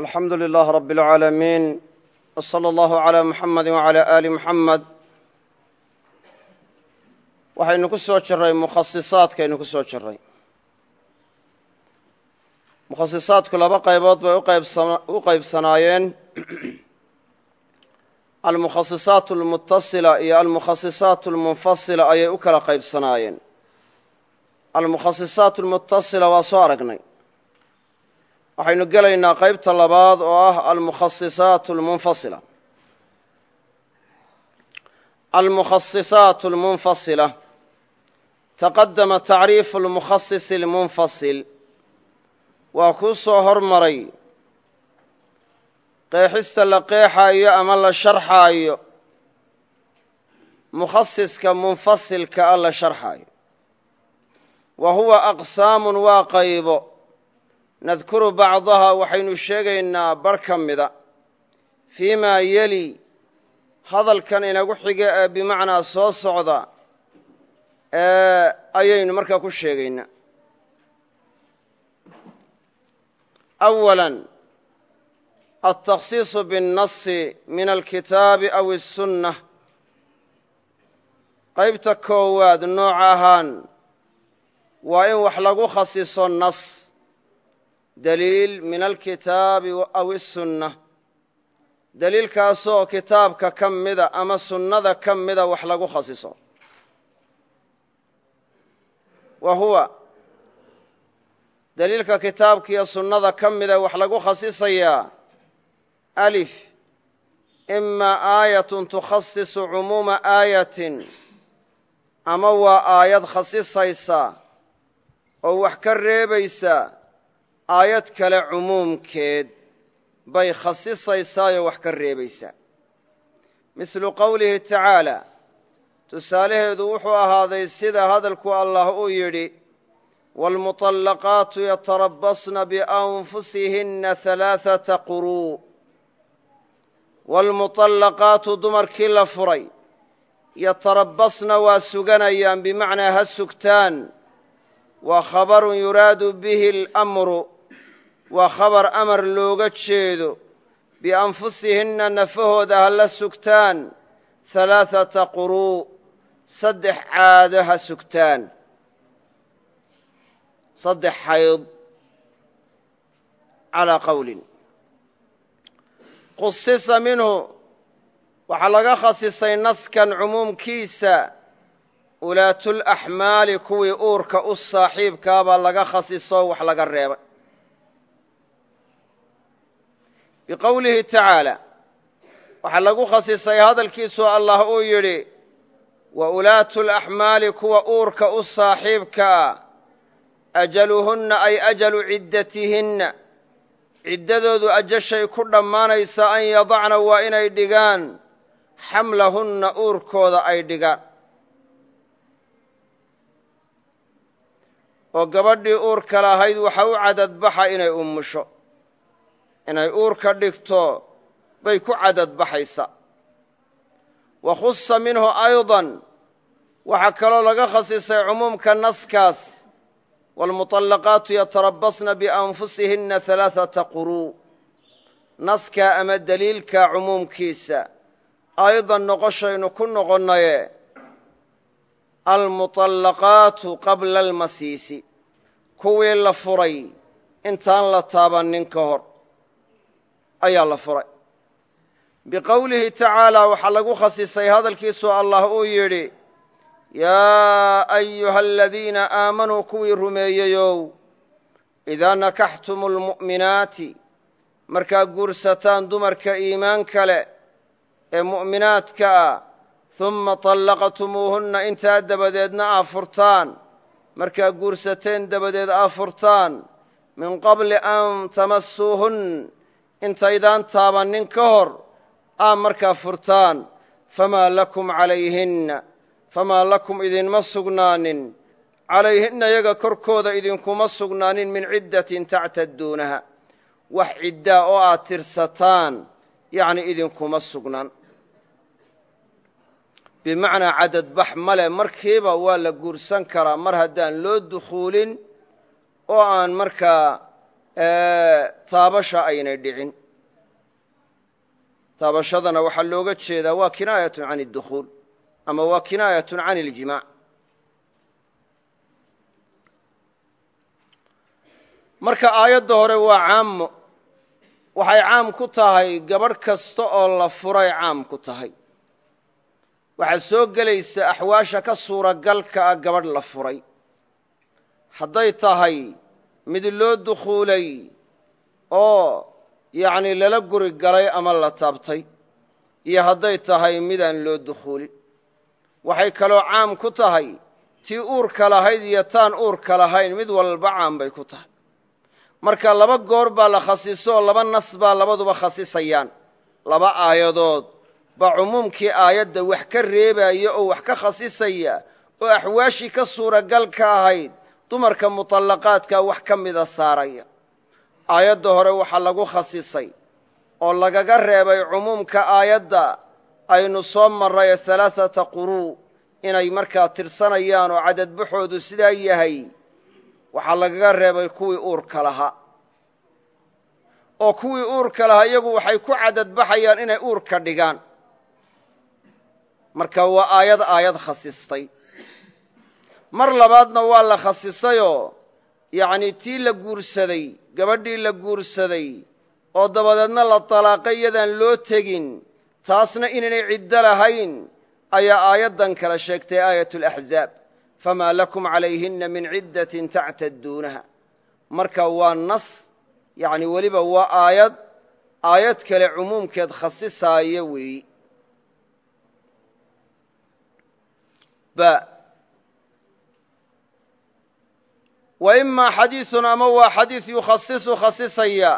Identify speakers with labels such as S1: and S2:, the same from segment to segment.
S1: alxamdu lilah rab اlcaalamiin wslى allahu عalى muxamadi wعalى ali muxamed waxaynu ku soo jiray mukhasisaadkaynu ku soo jiray mukhasisaadku laba qaybood bay u qaybsanaayeen almukhasisaat اlmutasila iyo almukhasisaat اlmunfasila ayay u kala qaybsanaayeen almukhasisaat اlmutasila waa soo aragnay waxaynu gelaynaa qaybta labaad oo ah almukhasisaat lmunfasila almukhasisaat lmunfasila taqadama tacriifu lmukhasis lmunfasil waa kuu soo hormaray. Qeexista la qeexaayo ama la sharxaayo. Mukhasiska munfasilka a la sharxaayo. Wa huwa aqsaamun waa qaybo nadkuru bacdaha waxaynu sheegaynaa bar ka mida fii maa yeli hadalkan inagu xiga ee bimacnaa soo socda ee ayaynu markaa ku sheegaynaa awala altakhsiisu biاnnasi min alkitaabi aw الsunna qaybta koowaad nooc ahaan waa in wax lagu khasiso nas daliil min alkitaabi aw isunna daliilkaasoo kitaabka ka mida ama sunnada ka mida wax lagu khasiso. Wa huwa daliilka kitaabkiiyo sunnada ka mida wax lagu khasisayaa. Alif imaa aayatun tukhasisu cumuuma aayatin. Ama waa aayad khasisaysa oo wax ka reebaysa aayad kale cumuumkeed bay khasisaysaayoo wax ka reebaysaa mislu qowlihi tacaala tusaalaheedu wuxuu ahaaday sida hadalku allah uu yidhi waalmuطallaqaatu yatarabbasna bianfusihinna halaaثata quruu waalmuطallaqaatu dumarkii la furay yatarabbasna waa suganayaan bimacnaa ha sugtaan waa khabarun yuraadu bihi اlamru waa khabar amar looga jeedo. Bianfusihinna nafahooda ha la sugtaan. Halaaثata quruu. Saddex caado ha sugtaan. Saddex xayd calaa qowlin khusisa minhu. Waxaa laga khasisay naskan cumuumkiisa. Ulaatulaxmaali kuwii uurka u saaxiibkaabaa laga khasisoo wax laga reebay biqowlihi tacaala. Waxaa lagu khasisay hadalkiisu allah uu yidhi wa ulaatu laxmaali kuwa uurka u saaxiibka ah ajaluhunna ay ajalu ciddatihinna. Ciddadoodu ajashay ku dhammaanaysa an yadacna waa inay dhigaan xamlahunna uurkooda ay dhigaan oo gabadhii uurka lahayd waxa u cadadbaxa inay ummusho inay uurka dhigto bay ku cadadbaxaysa wa khusa minhu ayضan waxaa kaloo laga khasisay cumuumka naskaas waalmuطallaqaatu yatarabbasna bianfusihinna halaaثata quruu naskaa ama deliilka cumuumkiisa aydan noqoshaynu ku noqonnaye almuطallaqaatu qabla almasiisi kuwii la furay intaan la taabannin ka hor ayaa la furay. Biqowlihi tacaala waxaa lagu khasisay hadalkiisu allah uu yidhi yaa ayuha aladiina aamanuu kuwii rumeeyeyow idaa nakaxtumu lmu'minaati markaa guursataan dumarka iimaanka leh ee mu'minaadka ah humma طallaqtumuuhunna intaa dabadeedna aa furtaan markaa guursateen dabadeed aa furtaan min qabli an tamassuuhun intaydaan taabannin ka hor aa markaa furtaan famaa lakum calayhinna famaa lakum idinma sugnaanin calayhinna yaga korkooda idinkuma sugnaanin min ciddatin tactadduunaha wax ciddaa oo aad tirsataan yacni idinkuma sugnaan. Bimacnaa cadadbax male markiiba waa la guursan karaa mar haddaan loo dukhuulin oo aan markaa taabasha aynay dhicin. Taabashadana waxaa looga jeedaa waa kinaayatun can اdukhuul ama waa kinaayatun can اljimaac marka aayadda hore waa caamo waxay caam ku tahay gabadh kasta oo la furay caam ku tahay. Waxaa soo gelaysa axwaasha ka suuragalka ah gabadh la furay. Hadday tahay mid loo dukhuulay oo yacni lala guri galay ama la taabtay iyo hadday tahay midaan loo dukhuulin. Waxay kaloo caam ku tahay tii uurka lahayd iyo taan uurka lahayn mid walba caam bay ku tahay. Marka laba goor baa la khasiso oo laba nas baa labaduba khasisayaan. Laba aayadood baa cumuumkii aayadda wax ka reebaya oo wax ka khasisaya oo axwaashii ka suuragalka ahayd dumarka mutallaqaadka wax ka mida saaraya. Aayadda hore waxaa lagu khasisay oo lagaga reebay cumuumka aayadda aynu soo marray halaaثata quruu inay markaa tirsanayaan oo cadadbaxoodu sidaa yahay. Waxaa lagaga reebay kuwii uurka lahaa. Oo kuwii uurka lahaa iyagu waxay ku cadadbaxayaan inay uurka dhigaan. Marka waa aayad aayad khasistay mar labaadna waa la khasisayoo yacnii tii la guursaday gabadhii la guursaday oo dabadeedna la talaaqay iyadaan loo tegin taasna inaynay ciddo lahayn ayaa aayaddan kala sheegtay aayat alaxzaab famaa lakum calayhinna min ciddatin tactadduunaha marka waa nas yacni weliba waa aayad aayad kale cumuumkeed khasisaaya weeyi wa imaa xadiiثun ama waa xadiis yukhasisu khasisaya.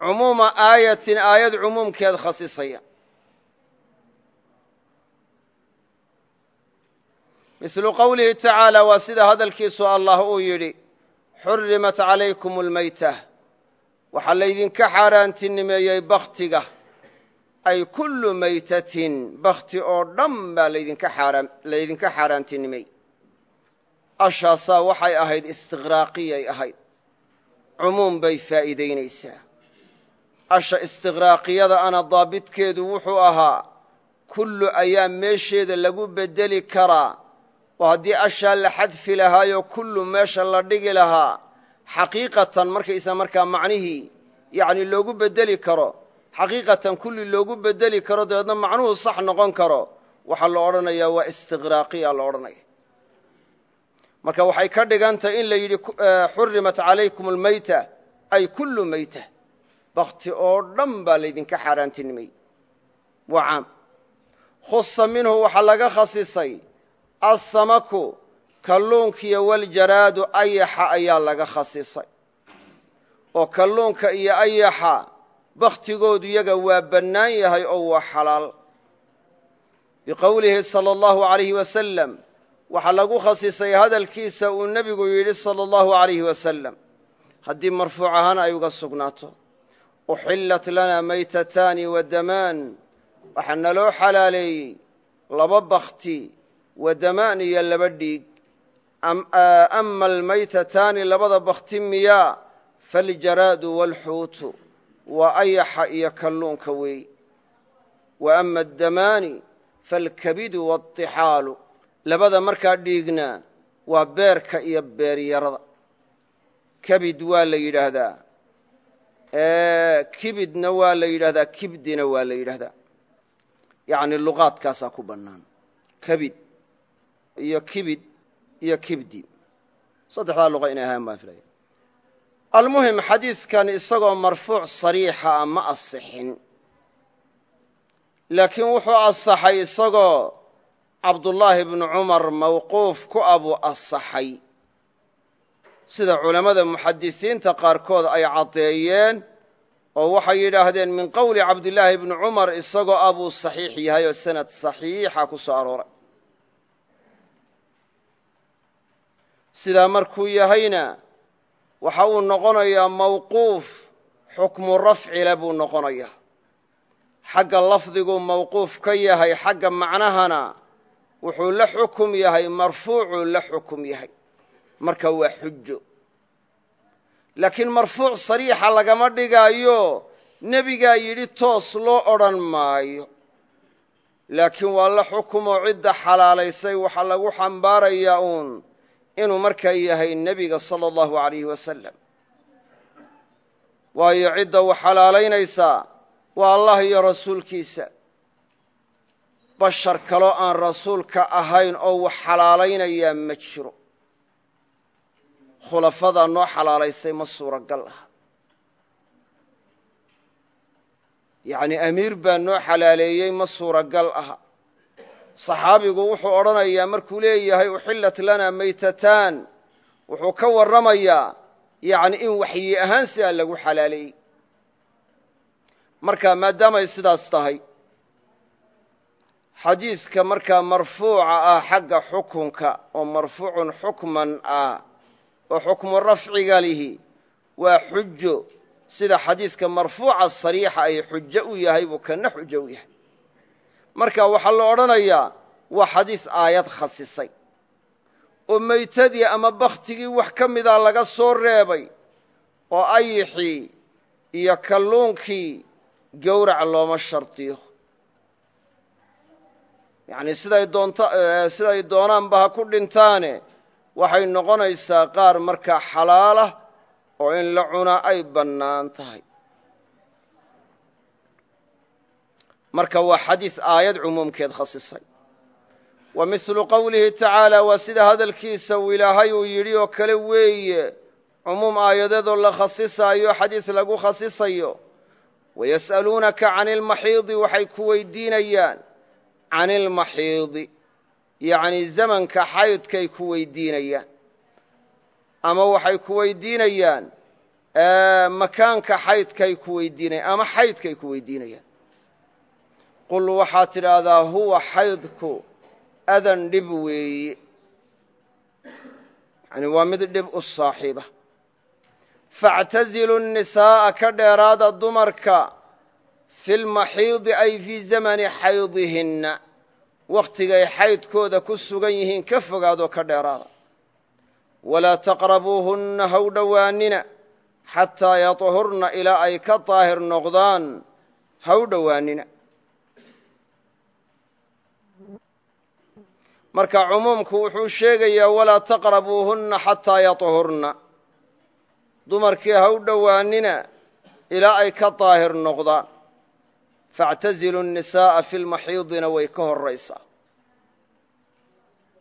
S1: Cumuuma aayatin aayad cumuumkeed khasisaya. Mislu qowlihi tacaala waa sida hadalkiisu allah uu yidhi xurimat calaykum اlmayta waxaa laydinka xaaraantinimeeyey bakhtiga. Ay kullu maytatin bakhti oo dhan baa laydinka xaaraantinimey ashaasaa waxay ahayd istiqraaqiyay ahayd. Cumuum bay faa'iidaynaysaa. Asha istiqraaqiyada ana daabitkeedu wuxuu ahaa kullu ayaa meesheeda lagu beddeli karaa. Oo haddii ashaa la xadfi lahaayoo kullu meesha la dhigi lahaa. Xaqiiqatan markaysa markaa macnihii yacni loogu beddeli karo. Xaqiiqatan kulli loogu beddeli karo dabeedna macnuhu sax noqon karo. Waxaa la odhanayaa waa istiqraaqiya la odhanaya marka waxay ka dhigantahay in la yidhi xurimat calaykum almayta ay kullu mayta. Bakhti oo dhan baa laydinka xaaraantinimay waa caam. Khusa minhu waxaa laga khasisay assamaku kalluunkiyo waljaraadu ayaxa ayaa laga khasisay. Oo kalluunka iyo ayaxa bakhtigoodu yaga waa bannaan yahay oo waa xalaal. Biqowlihi sala allahu alayhi wasalam waxaa lagu khasisay hadalkiisa uu nebigu yidhi sala allahu alayhi wasalam haddii marfuuc ahaan ay uga sugnaato uxillat lanaa maytataani wa damaan. Waxaa naloo xalaaleeyey laba bakhti wa damaan iyo laba dhiig. Ama almaytataani labada bakhti miyaa faljaraadu waalxuutu waa ayaxa iyo kalluunka weey. Wa ama addamaani faalkabidu waaطixaalu labada markaa dhiigna waa beerka iyo beeryarada. Kabid waa la yidhaahdaa. Kibidna waa la yidhahdaa kibdina waa la yidhahdaa yacni luqaadkaasaa ku bannaan. Kabid iyo kibid iyo kibdi. Saddexdaa luqa inay ahaan baan filaya almuhim xadiidkan isagoo marfuuc sariixa a ma asixin. Laakiin wuxuu asaxay isagoo cabdullaahi bnu cumar mawquuf ku abuu asaxay sida culammada muxadisiinta qaarkood ay caddeeyeen oo waxay yidhaahdeen min qowli cabdillaahi bni cumar isagoo abuu saxiix yahay oo sanad saxiixa ku soo arooray. Sidaa markuu yahayna waxa uu noqonayaa mawquuf xukmu rafcile buu noqonayaa. Xagga lafdiguu mawquuf ka yahay xagga macnahana wuxuu la xukum yahay marfuucuu la xukum yahay. Marka waa xujo laakiin marfuuc sariixa lagama dhigaayo nebigaa yidhi toos loo odhan maayo. Laakiin waa la xukumoo cidda xalaalaysay. Waxaa lagu xambaarayaa uun inuu markaa yahay nebiga sala allahu alayhi wasalam waayo cidda u xalaalaynaysaa. Waa allah iyo rasuulkiisa bashar kaloo aan rasuulka ahayn oo wax xalaalaynayaa ma jiro. Khulafadaa noo xalaalaysay ma suuragal aha. Yacni amiir baa noo xalaaleeyey ma suuragal aha. Saxaabigu wuxuu odhanayaa markuu leeyahay uxillat lanaa maytataan. Wuxuu ka warramayaa yacni in waxyi ahaan sidaa lagu xalaaleeyey. Marka maadaamay sidaas tahay xadiiska markaa marfuuca ah xagga xukunka oo marfuucun xukman ah oo xukmu rafciga lihi waa xujo. Sida xadiiska marfuuca sariixa ay xujo u yahay buu kana xujo u yahay. Marka waxaa la odhanayaa waa xadiis aayad khasisay. Oo meytadii ama bakhtigii wax ka mida laga soo reebay oo ayixii iyo kalluunkii gowrac looma shardiyo yacnii siday doonta siday doonaanba ha ku dhintaane. Waxay noqonaysaa qaar markaa xalaalah oo in la cunaa ay bannaan tahay. Marka waa xadiis aayad cumuumkeed khasisay. Wa midlu qowlihi tacaala waa sida hadalkiisa uu ilaahay uu yidhi oo kale weeye. Cumuum aayadeedoo la khasisaayo xadiis lagu khasisayo. Wayas'aluunaka cani ilmaxiidi waxay ku weydiinayaan can ilmaxiidi yacnii zamanka xaydkay ku weydiinayaan. Ama waxay ku weydiinayaan makaanka xaydkay ku weydiinayan ama xaydkay ku weydiinayaan. Qul waxaad tidhaahdaa huwa xaydku adan dhib weeye yani waa mid dhib u saaxiiba. Factazilu nisaa'a ka dheeraada dumarka fi lmaxiidi ay fii zamani xaydihinna wakhtigay xaydkooda ku sugan yihiin ka fogaadoo ka dheeraada walaa taqrabuuhunna haw dhowaanina xataa yaطhurna ilaa ay ka daahir noqdaan haw dhowaanina marka cumuumku wuxuu sheegayaa walaa taqrabuuhunna xataa yaطhurna dumarkii haw dhowaanina ilaa ay ka daahir noqdaan factazilu nisaa'a fi lmaxiidina way ka horaysaa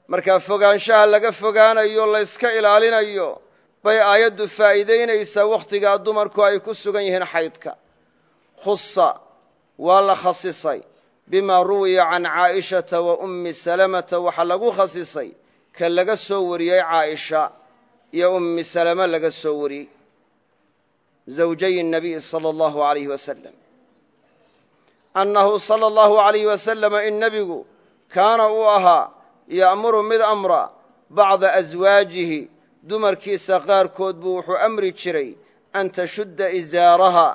S1: markaa fogaanshaha laga fogaanayo layska ilaalinayo bay aayaddu faa'iidaynaysaa wakhtigaa dumarku ay ku sugan yihiin xaydka. Khusa waa la khasisay. Bimaa ruwiya can caa'ishata wa ummi salamata waxaa lagu khasisay ka laga soo wariyey caaisha iyo ummi salama laga soo wariyey zawjay nabiy sala allahu alayh wasalam annahu salى اllahu alayh wasalama in nebigu kaana uu ahaa ya'muru mid amra bacda aswaajihi dumarkiisa qaarkood buu wuxuu amri jiray an tashudda isaaraha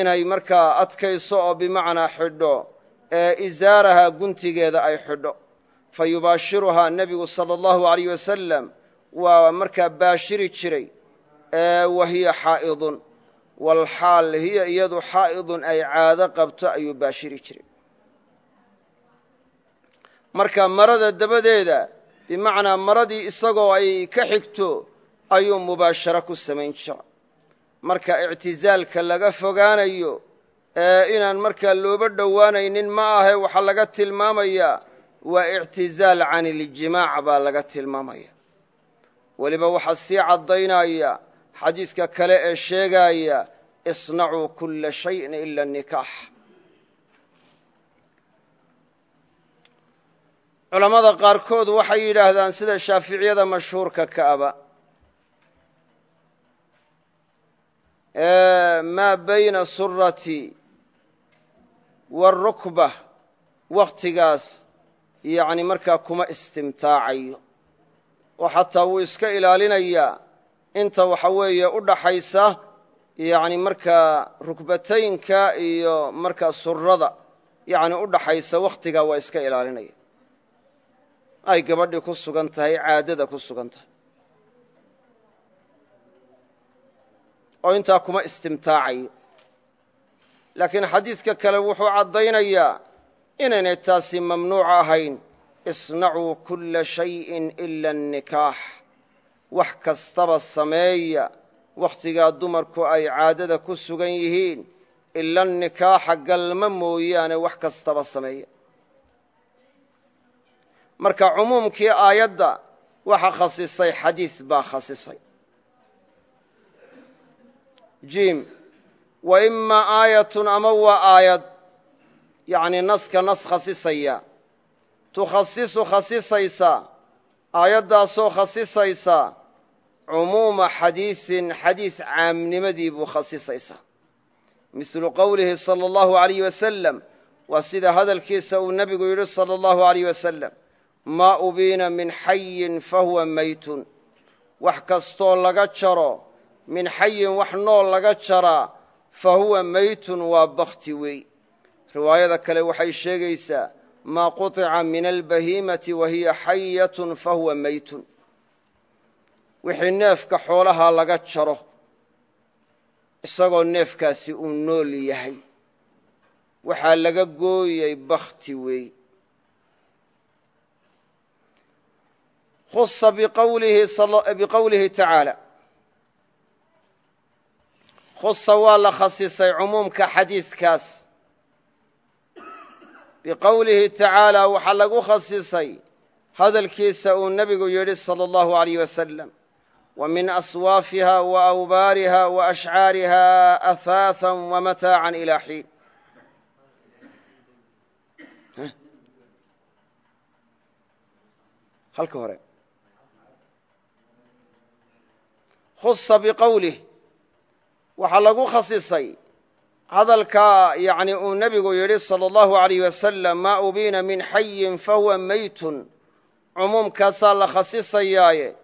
S1: inay markaa adkayso oo bimacnaa xidho ee isaaraha guntigeeda ay xidho. Fa yubaashiruhaa nebigu sala allahu alayh wasalam waa markaa baashiri jiray wa hiya xaa'idun walxaal hiya iyadu xaa'idun ay caado qabto ayuu baashiri jiray. Marka marada dabadeeda bimacnaa maradii isagoo ay ka xigto ayuu mubaasharo ku samayn jira marka ictisaalka laga fogaanayo ee inaan markaa looba dhowaanaynin ma ahe waxaa laga tilmaamayaa waa ictizaal can iljimaac baa laga tilmaamaya. Weliba waxaa sii caddaynaya xadiiska kale ee sheegaaya isnacuu kulla shayin ila nikaax culammada qaarkood waxay yidhaahdaan sida shaaficiyada mashhuurka ka aba maa bayna surati waarukba wakhtigaas yacni markaa kuma istimtaacayo. Oo xataa wuu iska ilaalinayaa inta waxa weeye u dhaxaysa yacni markaa rukbataynka iyo markaa surada yacni u dhaxaysa wakhtigaa waa iska ilaalinaya. Ay gabadhii ku sugan tahay caadada ku sugan tahay. Oo intaa kuma istimtaacayo laakiin xadiidka kale wuxuu caddaynayaa inaynay taasi mamnuuc ahayn. Isnacuu kulla shayin ila annikaax wax kastaba sameeya wakhtigaa dumarku ay caadada ku sugan yihiin ila nikaaxa galma mooyaane wax kastaba sameeya. Marka cumuumkii aayadda waxa khasisay xadiis baa khasisay. Jim wa imaa aayatun ama waa aayad yacni naska nas khasisaya. Tukhasisu khasisaysaa aayaddaasoo khasisaysaa cumuuma xadiisin xadiis caamnimadii buu khasisaysaa mislu qowlihi sala allahu alayh wasalam waa sida hadalkiisa uu nebigu yidhi sala allahu alayh wasalam maa ubiina min xayin fahuwa maytun. Wax kastoo laga jaro min xayin wax nool laga jaraa fa huwa maytun waa bakti wey riwaayada kale waxay sheegaysaa maa quطica min albahiimati wa hiya xayatun fa huwa maytun. Wixii neefka xoolaha laga jaro isagoo neefkaasi uu nool yahay. Waxaa laga gooyey bakti weey khusa biqowlihi tacaala. Khusa waa la khasisay cumuumka xadiiskaas biqowlihi tacaalaa waxaa lagu khasisay hadalkiisa uu nebigu yidhi sala allahu alayh wasalam wa min aswaafiha wa awbaariha wa ashcaariha ahaahan wa mataacan ilaa xiin. Halka hore. Khusa biqowlih waxaa lagu khasisay hadalkaa yani uu nebigu yidhi salى اllahu عalayh wasalam maa ubiina min xayin fahuwa maytun cumuumkaasaa la khasisayaaye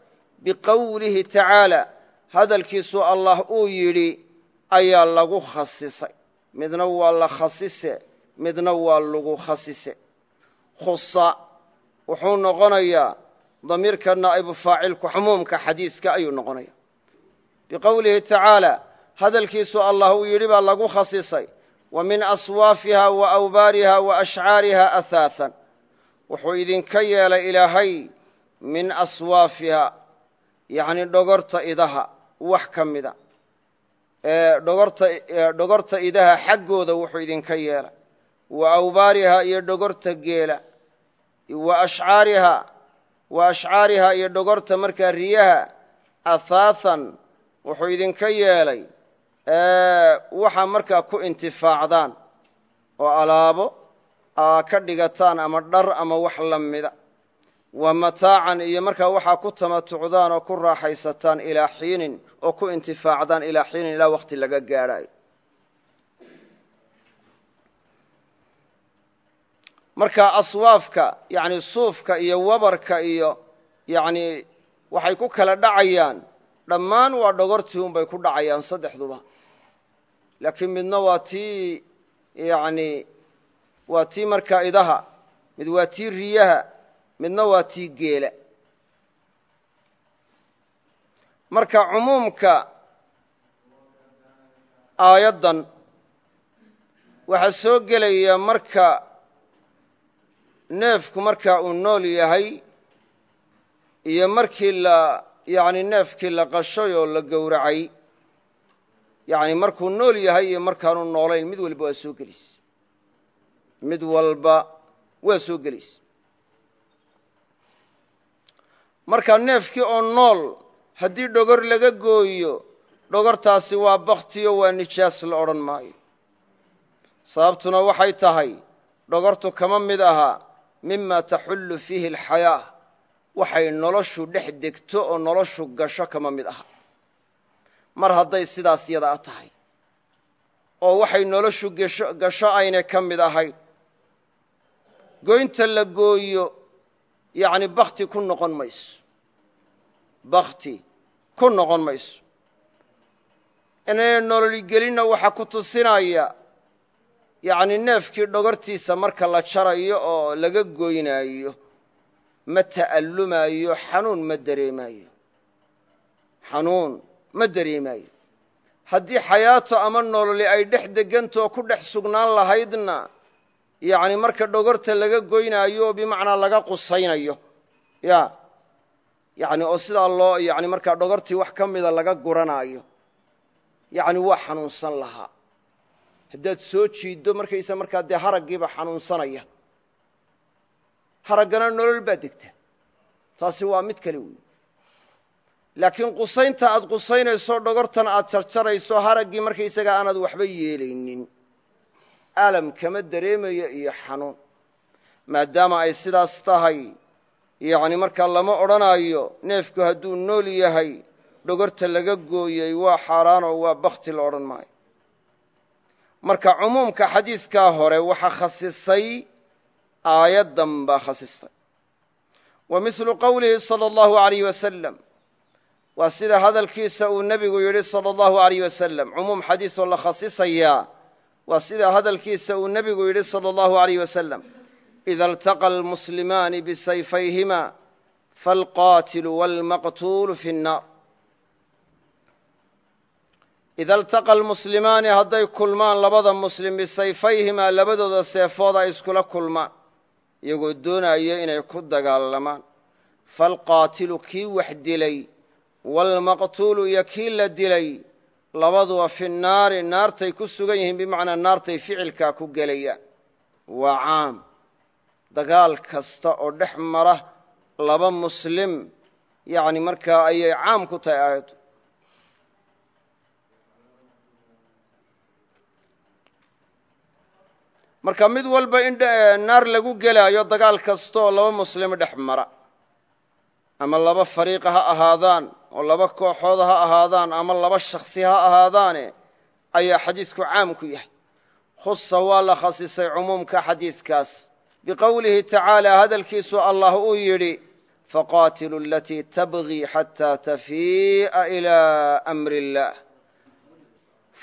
S1: biqowlihi tacaala hadalkiisu allah uu yidhi ayaa lagu khasisay midna waa la khasise midna waa lagu khasise khusa wuxuu noqonayaa damiirka naa'ibu faacilku cumuumka xadiiska ayuu noqonaya biqowlihi tacaala hadalkiisu allah uu yidhi baa lagu khasisay wa min aswaafiha wa awbaariha wa ashcaariha ahaaثan wuxuu idinka yeelay ilaahay min aswaafiha yacni dhogorta idaha wax ka mida. Dhogorta idaha xaggooda wuxuu idinka yeelay. Wa awbaariha iyo dhogorta geela. Wa ashcaariha wa ashcaariha iyo dhogorta markaa riyaha ahaaثan wuxuu idinka yeelay waxaa markaa ku intifaacdaan oo alaabo aa ka dhigataan ama dhar ama wax la mida. Wa mataacan iyo markaa waxaa ku tamatucdaan oo ku raaxaysataan ilaa xiinin oo ku intifaacdaan ilaa xiinin ilaa wakhti laga gaadhaayo marka aswaafka yani suufka iyo wabarka iyo yani waxay ku kala dhacayaan dhammaan waa dhogortii un bay ku dhacayaan saddexduba laakiin midna waa tii yani waa tii markaa idaha mid waa tii riyaha midna waa tii geela. Marka cumuumka aayaddan waxaa soo gelaya marka neefku markaa uu nool yahay iyo markii la yani neefkii la qashay oo la gowracay yani markuu nool yahay iyo markaanu noolayn mid walba waa soo gelaysa mid walba waa soo gelaysa marka neefkii oo nool haddii dhogor laga gooyo dhogortaasi waa baktiyo waa nijaas la odhan maayo. Sababtuna waxay tahay dhogortu kama mid aha mima taxullu fiihi alxayaa. Waxay noloshu dhex degto oo noloshu gasho kama mid aha mar hadday sidaas yadaa tahay. Oo waxay noloshu gasho aynay ka mid ahayn. Goynta la gooyo yacni bakti ku noqon mayso. Bakti ku noqon mayso. Inayna nololigelinna waxaa ku tusinaya yacni neefkii dhogortiisa marka la jarayo oo laga goynaayo ma ta'allumaayo xanuun ma dareemaayo. Xanuun ma dareemaayo haddii xayaato ama nololi ay dhex degantoo ku dhex sugnaan lahaydna yacni marka dhogorta laga goynaayo oo bimacnaa laga qusaynayo. Ya yacni oo sidaa loo yani markaa dhogortii wax ka mida laga guranaayo. Yacni waa xanuunsan lahaa. Haddaad soo jiiddo markaysa markaa dee haraggiiba xanuunsanaya. Haraggana nolol baa degta. Taasi waa mid kale weyi laakiin qusaynta aad qusaynayso dhogortan aad jarjarayso haraggii markaysagaa aanaad waxba yeelaynin. Alam kama dareemayo iyo xanuun. Maadaama ay sidaas tahay yacni markaa lama odhanaayo neefku hadduu nool yahay dhogorta laga gooyey waa xaaraanoo waa bakhti la odhan maayo. Marka cumuumka xadiidkaa hore waxaa khasisay aayaddan baa khasistay. Wa milu qowlihi salى اllahu alayh wasalam waa sida hadalkiisa uu nebigu yidhi sala allahu alayh wasalam cumuum xadiisoo la khasisayaa waa sida hadalkiisa uu nebigu yidhi sala allahu alayh wasalam ida altaqa almuslimaani bisayfayhima falqaatilu walmaqtuulu fi nnaar ida altaqa almuslimaani hadday kulmaan labada muslim bisayfayhimaa labadooda seefooda ay iskula kulmaan iyagoo doonayo inay ku dagaalamaan falqaatilu kii wax dilay waalmaqtuulu iyo kii la dilay labaduba fi naari naartay ku sugan yihiin bimacnaa naartay ficilkaa ku gelayaan waa caam. Dagaal kasta oo dhex mara laba muslim yacni markaa ayay caam ku tahay aayaddu. Marka mid walba in naar lagu gelaayo dagaal kastaoo laba muslim dhex mara ama laba fariiqa ha ahaadaan oo laba kooxood ha ahaadaan ama laba shakhsi ha ahaadaane ayaa xadiidku caam ku yahay. Khusa waa la khasisay cumuumka xadiidkaas biqowlihi tacaala hadalkiisu allah uu yidhi faqaatilu alatii tabgii xataa tafii'a ilaa amri illaah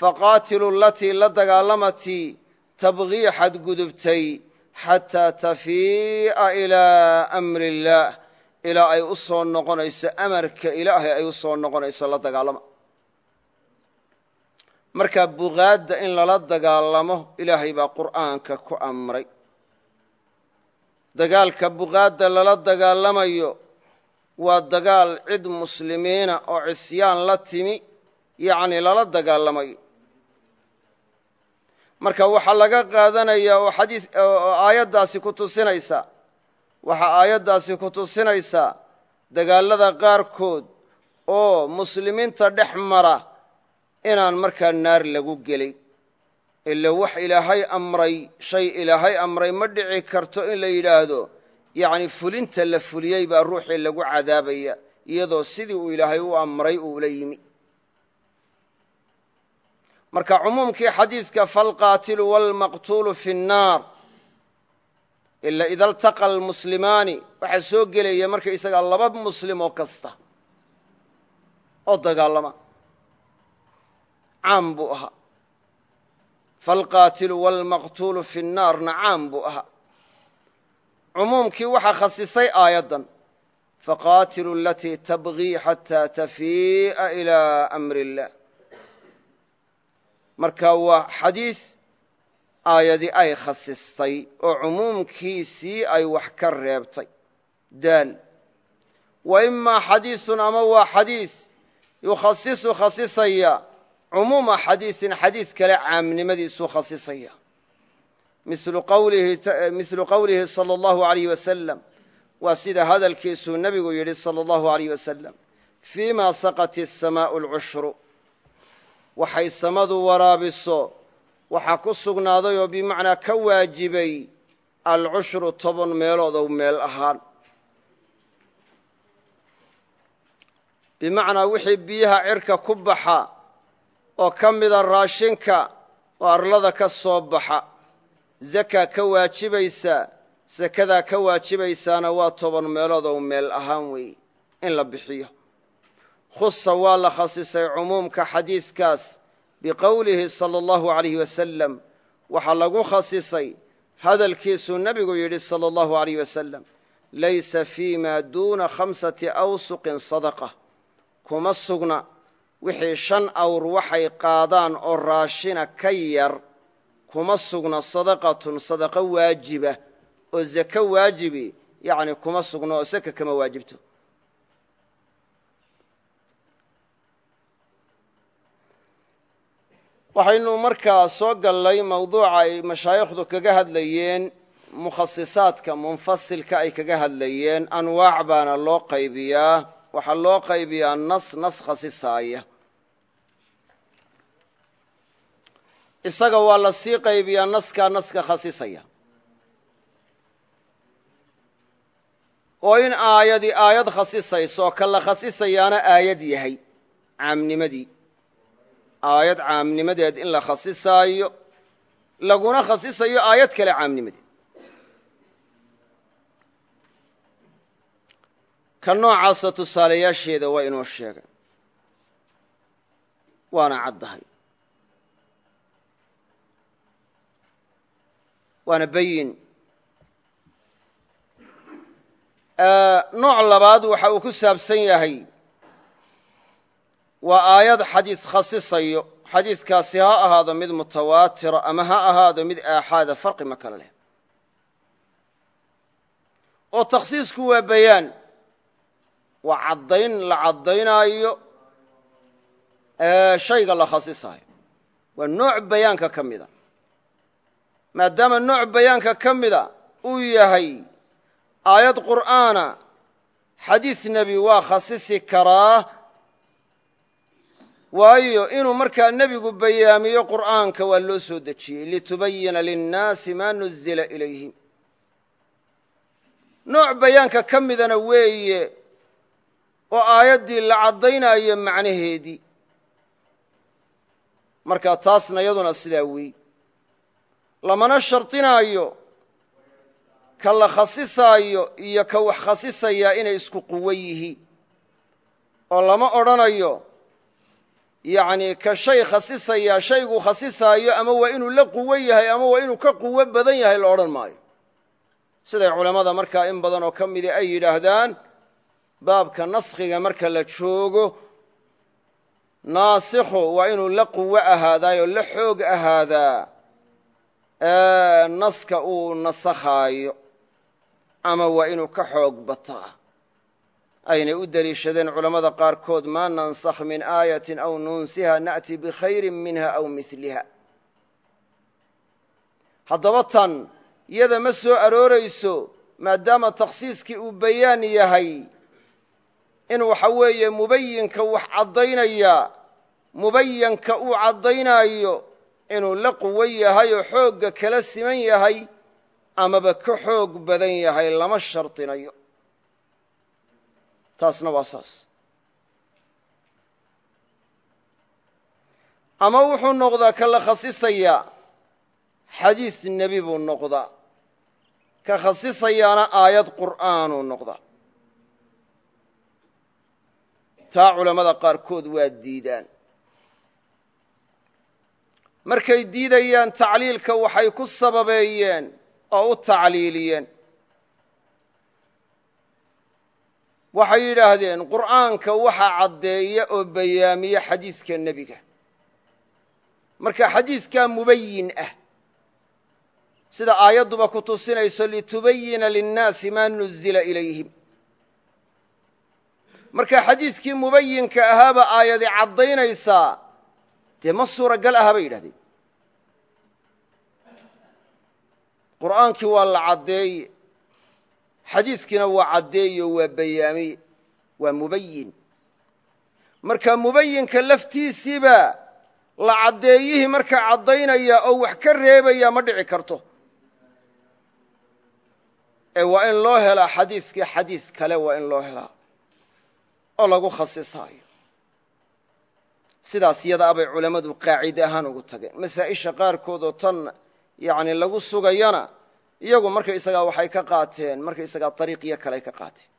S1: faqaatilu latii la dagaalamatii tabgii xadgudubtay xataa tafii'a ilaa amri illaah ilaa ay u soo noqonayso amarka ilaahay ay u soo noqonayso la dagaalama markaa buqaadda in lala dagaalamo ilaahay baa qur'aanka ku amray. Dagaalka buqaadda lala dagaalamayo waa dagaal cid muslimiina oo cisyaan la timi yacni lala dagaalamayo. Marka waxaa laga qaadanaya oo xadiis oo aayaddaasi ku tusinaysaa waxaa aayaddaasi ku tusinaysaa dagaallada qaarkood oo muslimiinta dhex mara inaan markaa naar lagu gelin. Ila wax ilaahay amray shay ilaahay amray ma dhici karto in la yidhaahdo yacni fulinta la fuliyey baa ruuxii lagu cadaabaya iyadoo sidii uu ilaahay u amray uula yimi. Marka cumuumkii xadiidka falqaatilu waalmaqtuulu fi nnaar ila ida altaqa almuslimaani waxaa soo gelaya marka isagaa laba muslim oo kasta oo dagaalama. Caam buu ahaa. Falqaatilu waalmaqtuulu fi nnaarna caam buu ahaa. Cumuumkii waxaa khasisay aayaddan faqaatilu alatii tabgii xataa tafii'a ilaa amri illah. Marka waa xadiis aayadi ay khasistay oo cumuumkiisii ay wax ka reebtay daal wa imaa xadiisun ama waa xadiis yukhasisu khasisaya cumuuma xadiisin xadiis kale caamnimadiisuu khasisaya milu qowlihi salى اllahu عalayh wasalam waa sida hadalkiisuu nebigu yidhi salى اllahu عalayh wasalam fii ma saqat الsamaءu اlcushru waxay samadu waraabiso waxaa ku sugnaaday oo bimacnaa ka waajibay alcushru toban meelood ou meel ahaan. Bimacnaa wixii biyaha cirka ku baxa oo ka mida raashinka oo arlada ka soo baxa zakaa ka waajibaysa sakadaa ka waajibaysaana waa toban meelood ou meel ahaan weeye in la bixiyo. Khusa waa la khasisay cumuumka xadiidkaas biqowlihi salى اllahu عalayh wasalam waxaa lagu khasisay hadalkiisuu nebigu yidhi salى اllahu عalayh wasalam laysa fii ma duuna khamsati awsuqin sadaqa kuma sugna wixii shan awr waxay qaadaan oo raashina ka yar kuma sugna sadaqatun sadaqo waajiba oo zako waajibi yacni kuma sugno oo saka kama waajibto Waxaynu markaa soo gallay mawduuca ay mashaayikhdu kaga hadlayeen mukhasisaadka munfasilka ay kaga hadlayeen anwaac baana loo qaybiyaa waxaa loo qaybiyaa nas nas khasisaaya. Isaga waa la sii qaybiyaa naskaa naska khasisaya. Oo in aayadi aayad khasisayso ka la khasisayaana aayad yahay caamnimadii aayad caamnimadeed in la khasisaayo laguna khasisayo aayad kale caamnimadeed. Ka noocaasa tusaalayaasheeda waa inoo sheegay. Waana caddahay. Waana bayin. Nooc labaad waxa uu ku saabsan yahay waa aayad xadiis khasisayo. Xadiiskaasi ha ahaado mid mutawaatira ama ha ahaado mid aaxaada farqi ma kale leh. Oo takhsiisku waa bayaan. Waa caddayn la caddaynaayo shayga la khasisaayo. Waa nooc bayaanka ka mida. Maadaama nooc bayaanka ka mida uu yahay aayad qur'aana xadiis nebi waa khasisi karaa waayo inuu markaa nebigu bayaamiyo qur'aanka waa loo soo dejiyey litubayina linnaasi maa nuzila ilayhim. Nooc bayaanka ka midana weeye oo aayaddii la caddaynayo macnaheedii. Markaa taasna yaduna sidaa weey. Lamana shardinaayo ka la khasisaayo iyo ka wax khasisayaa inay isku quwo yihiin. Oo lama odhanayo yacnii ka shay khasisayaa shayguu khasisaayo ama waa inuu la quwo yahay ama waa inuu ka quwo badan yahay la odhan maayo. Siday culammada markaa in badan oo ka midi ay yidhaahdaan baabka naskhiga marka la joogo naasikhu waa inuu la quwo ahaadaayoo la xoog ahaadaa naska uu nasakhaayo ama waa inuu ka xoog bataa aynay u deliishadeen culammada qaarkood maa nansakh min aayatin aw nunsiha na'ti bikhayrin minha aw miliha haddaba tan yada ma soo aroorayso maadaama takhsiiskii uu bayaan yahay in waxa weeye mubayinka wax caddaynaya mubayanka uu caddaynaayo inuu la quwo yahay oo xoogga kala siman yahay amaba ka xoog badan yahay lama shardinayo taasna waa saas. Ama wuxuu noqdaa ka la khasisayaa xadiis nebi buu noqdaa. Ka khasisayaana aayad qur'aanuu noqdaa. Taa culammada qaarkood waa diidaan. Markay diidayaan tacliilka waxay ku sababeeyeen oo u tacliiliyeen waxay yidhaahdeen qur'aanka waxaa caddeeya oo bayaamiya xadiiska nebiga. Marka xadiiskaa mubayin ah sida aayadduba ku tusinayso litubayina linnaasi maa nuzila ilayhim. Marka xadiiskii mubayinka ahaaba aayadi caddaynaysaa dee ma suuragal aha bay yidhahdeen qur'aankii waa la caddeeye xadiiskiina waa caddeeyo waa bayaamiye waa mubayin marka mubayinka laftiisiiba la caddeeyihii markaa caddaynaya oo wax ka reebaya ma dhici karto. Ee waa in loo helaa xadiiskii xadiis kale waa in loo helaa oo lagu khasisaayo. Sidaas yadaa bay culammadu qaacide ahaan ugu tageen. Masaa'isha qaarkood oo tan yani lagu sugayana iyagu markaysagaa waxay ka qaateen markaysagaa ariiqiyo kale ka qaateen.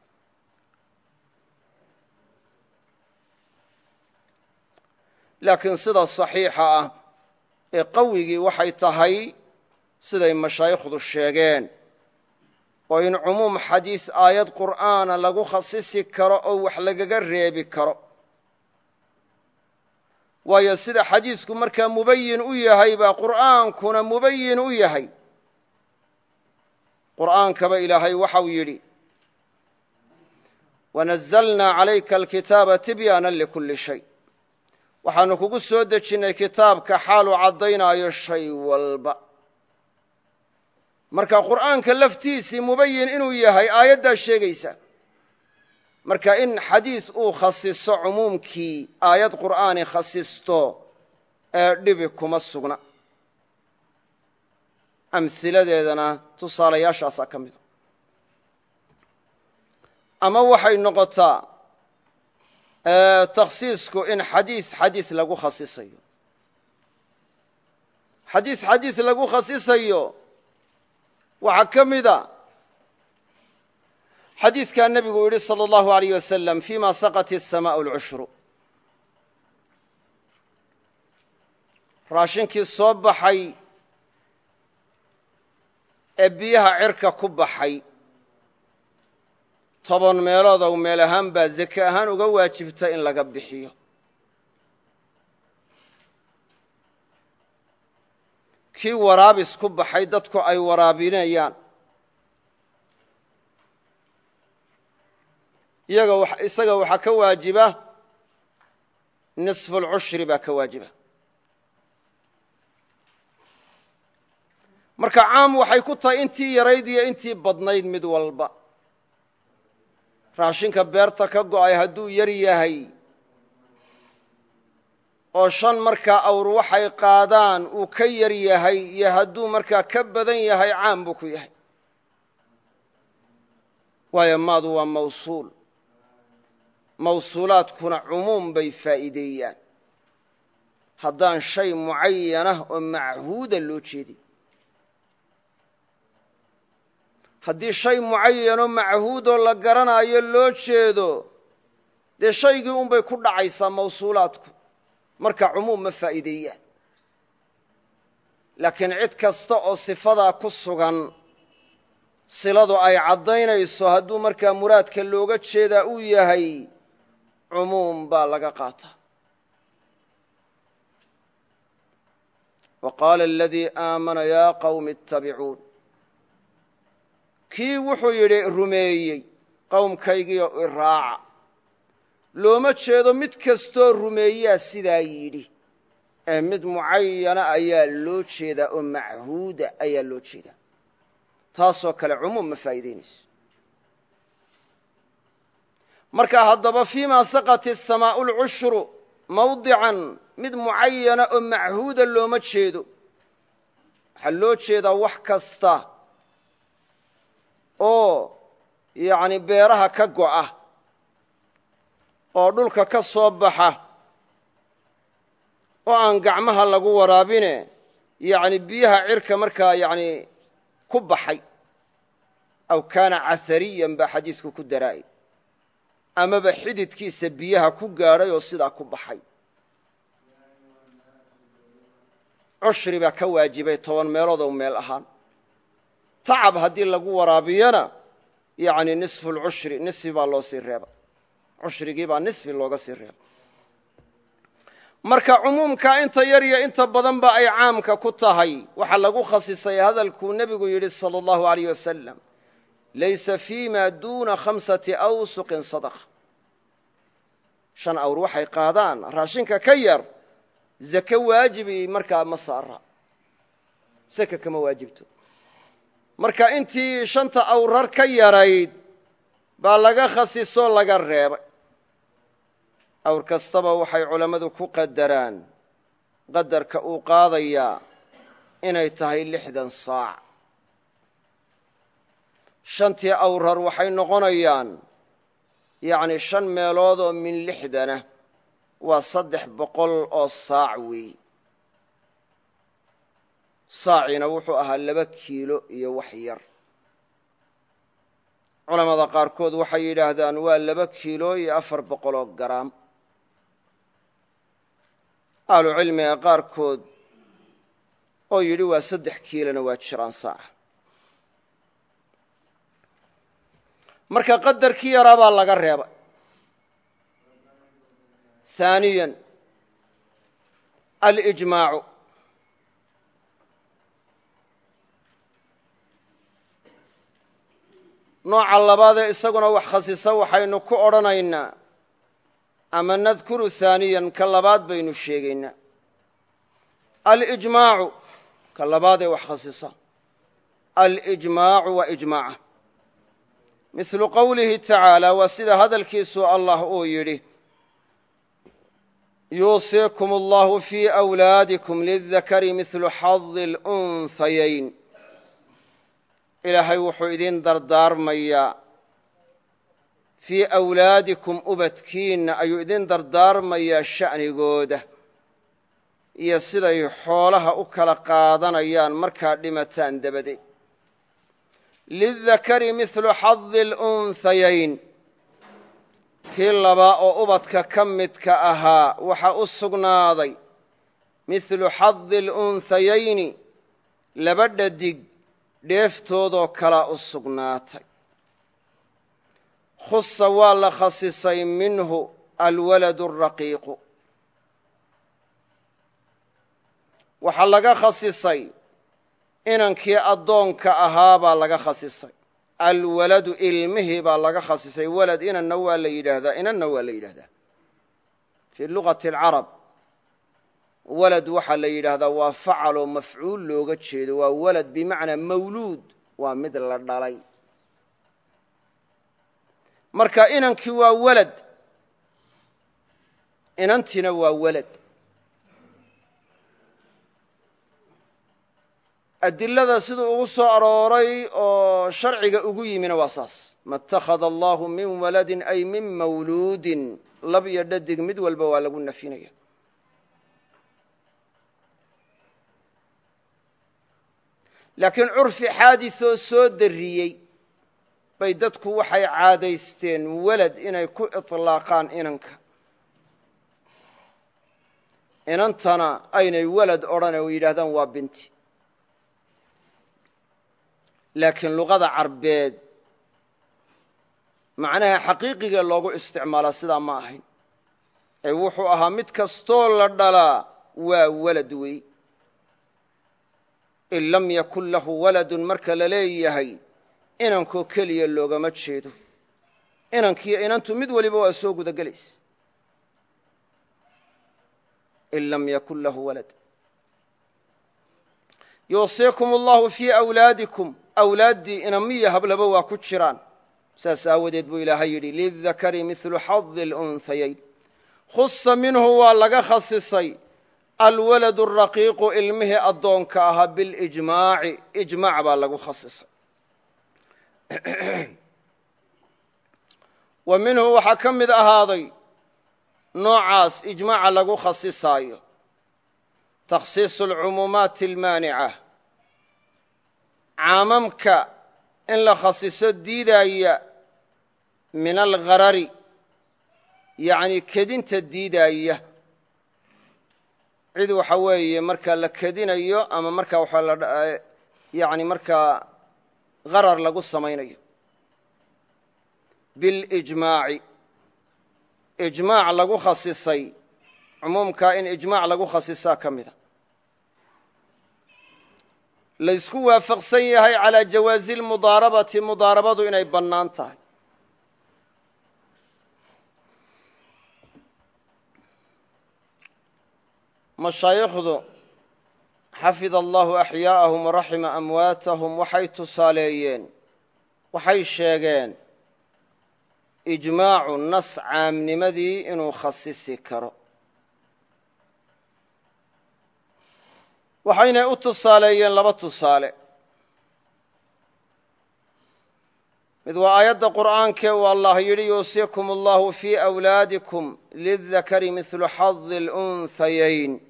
S1: Laakiin sida saxiixa ah ee qawigii waxay tahay siday mashaayikhdu sheegeen oo in cumuum xadiis aayad qur'aana lagu khasisi karo oo wax lagaga reebi karo. Waayo sida xadiisku markaa mubayin u yahay baa qur'aankuna mubayin u yahay qur'aankaba ilaahay waxau yidhi wanazalnaa calayka alkitaaba tibyaana likulli shay. Waxaanu kugu soo dejinnay kitaabka xaalu caddaynaayo shay walba. Marka qur'aanka laftiisii mubayin inuu yahay aayaddaa sheegaysa marka in xadiis uu khasiso cumuumkii aayad qur'aani khasisto ee dhibi kuma sugna amhiladeedana tusaalayaashaasaa ka mida ama waxay noqotaa takhsiisku in xadiis xadiis lagu khasisayo xadiis xadiis lagu khasisayo waxaa ka mida xadiiskaa nebigu yidhi salى اllahu عaleyh wasalam fima saqat الsamaء اlcushru raashinkii soo baxay ee biyaha cirka ku baxay. Toban meeloodow meel ahaan baa zeke ahaan uga waajibta in laga bixiyo. Kii waraabis ku baxay dadku ay waraabinayaan. Isaga waxaa ka waajiba nisfu lcushri baa ka waajiba marka caam waxay ku tahay intii yarayd iyo intii badnayd mid walba. Raashinka beerta ka go'ay hadduu yar yahay oo shan markaa awr waxay qaadaan uu ka yar yahay iyo hadduu markaa ka badan yahay caam buu ku yahay. Waayo maadu waa mawsuul. Mawsuulaadkuna cumuum bay faa'iideeyaan. Haddaan shay mucayanah oo machuuda loo jeedin haddii shay mucayanoo machuudoo la garanaayo loo jeedo dee shaygii unbay ku dhacaysaa mawsuulaadku. Marka cumuum ma faa'iideeyaan. Laakiin cid kasta oo sifadaa ku sugan siladu ay caddaynayso hadduu markaa muraadka looga jeedaa uu yahay cumuum baa laga qaataa. Wa qaala aladii aamana yaa qawmi ittabicuun kii wuxuu yidhi rumeeyey qowmkaygiio iraaca. Looma jeedo mid kastoo rumeeyaa sidaa yidhi. Ee mid mucayana ayaa loo jeedaa oo machuuda ayaa loo jeedaa taasoo kale cumuum ma faa'iidaynayso marka haddaba fii ma saqati samaau lcushru mawdican mid mucayana oo machuuda looma jeedo. Waxaa loo jeedaa wax kasta oo yani beeraha ka go'a oo dhulka ka soo baxa oo aan gacmaha lagu waraabine yani biyaha cirka markaa yani ku baxay aw kaana casariyan baa xadiisku ku daraa'ay amaba xididkiisa biyaha ku gaadhay oo sidaa ku baxay. Cushri baa ka waajibay toban meeloodoo meel ahaan tacab haddii lagu waraabiyana yani nisfu lcushri nisfi baa loo sii reeba. Cushrigii baa nisfi looga sii reeba. Marka cumuumka inta yar iyo inta badan ba ay caamka ku tahay waxaa lagu khasisay hadalkuu nebigu yidhi salى اllahu aleyh wasalam laysa fima duna khamsati awsuqin sadaqa. Shan awr waxay qaadaan raashinka ka yar zake waajibi markaa ma saara. Saka kama waajibto marka intii shanta awrar ka yarayd baa laga khasisoo laga reebay. Awr kastaba waxay culammadu ku qadaraan qadarka uu qaadayaa inay tahay lixdan saac. Shantii awrar waxay noqonayaan yacni shan meelood oo min lixdana waa saddex boqol oo saac weey saacina wuxuu ahaa laba kiilo iyo wax yar. Culammada qaarkood waxay yidhaahdaan waa laba kiilo iyo afar boqoloo garaam ahlucilmiga qaarkood oo yidhi waa saddex kiilona waa jiraan saaca marka qadarkii yaraa baa laga reebay. Haaniyan alijmaacu nooca labaadee isaguna wax khasisa waxaynu ku odhanaynaa ama nadkuru haaniyan ka labaad baynu sheegaynaa. Alijmaacu ka labaadee wax khasisa. Alijmaacu waa ijmaaca. Mihlu qowlihi tacaala waa sida hadalkiisu allah uu yidhi yuusiikum allahu fii awlaadikum lidakari mihlu xadi lunhayayn ilaahay wuxuu idin dardaarmayaa. Fii awlaadikum ubadkiinna ayuu idin dardaarmayaa sha'nigooda. Iyo siday xoolaha u kala qaadanayaan markaa dhimataan dabadeed lidakari mihlu xadi lunhayayn kii labaa oo ubadka ka midka ahaa waxa u sugnaaday. Mihlu xadi lunhayayni laba dhadig dheeftoodoo kalaa u sugnaatay. Khusa waa la khasisay minhu alwaladu araqiiqu waxaa laga khasisay inankii addoonka ahaa baa laga khasisay. Alwaladu ilmihii baa laga khasisay. Walad inanna waa la yidhaahdaa inanna waa la yidhaahdaa. Fii luqati alcarab walad waxaa la yidhaahdaa waa facaloo mafcuul looga jeedo waa walad bimacnaa mawluud waa mid la dhalay. Marka inankii waa walad inantiina waa walad. Adilada siduu ugu soo arooray oo sharciga ugu yimina waa saas. Ma اtakhada allahu min waladin ay min mawluudin. Lab iyo dhadig mid walba waa lagu nafinaya laakiin curfi xaadisoo soo dariyey bay dadku waxay caadaysteen walad inay ku iطlaaqaan inanka. Inantana aynay walad odhan oo yidhahdaan waa binti. Laakiin luqada carbeed macnaha xaqiiqiga loogu isticmaalaa sidaa ma ahayn. Ee wuxuu ahaa mid kastoo la dhalaa waa walad wey in lam yakun lahu waladun marka la leeyahay inankoo keliya loogama jeedo. Inankiiyo inantu mid weliba waa soo guda gelaysa in lam yakun lahu walad. Yuusiikum allahu fii awlaadikum. Awlaaddii inamiya hablaba waa ku jiraan. Saas aawadeed buu ilaahay yidhi lidakari midlu xadi lunhayayn khusa minhu waa laga khasisay alwaladu araqiiqu ilmihii addoonka ahaa bilijmaaci ijmaac baa lagu khasisay. Wa minhu waxaa ka mid ahaaday noocaas ijmaaca lagu khasisaayo. Takhsiisu alcumuumaati almaanica. Caamamka in la khasiso diidaaya min algharari yacni kedinta diidaaya cid waxa weeye markaa la kedinayo ama markaa waxaa la yani markaa gharar lagu samaynayo. Bilijmaaci ijmaac lagu khasisay. Cumuumkaa in ijmaac lagu khasisaa ka mida. Laysku waafaqsan yahay calaa jawaazi lmudaarabati mudaarabadu inay bannaan tahay mashaayikhdu xafida allahu axyaa'ahum waraxima amwaatahum waxay tusaaleeyeen waxay sheegeen ijmaacu nas caamnimadii inuu khasisi karo. Waxaynay u tusaaleeyeen laba tusaale. Mid waa aayadda qur'aankee uu allah yidhi yuusiikum allahu fii awlaadikum lidakari midlu xadi alunhayayn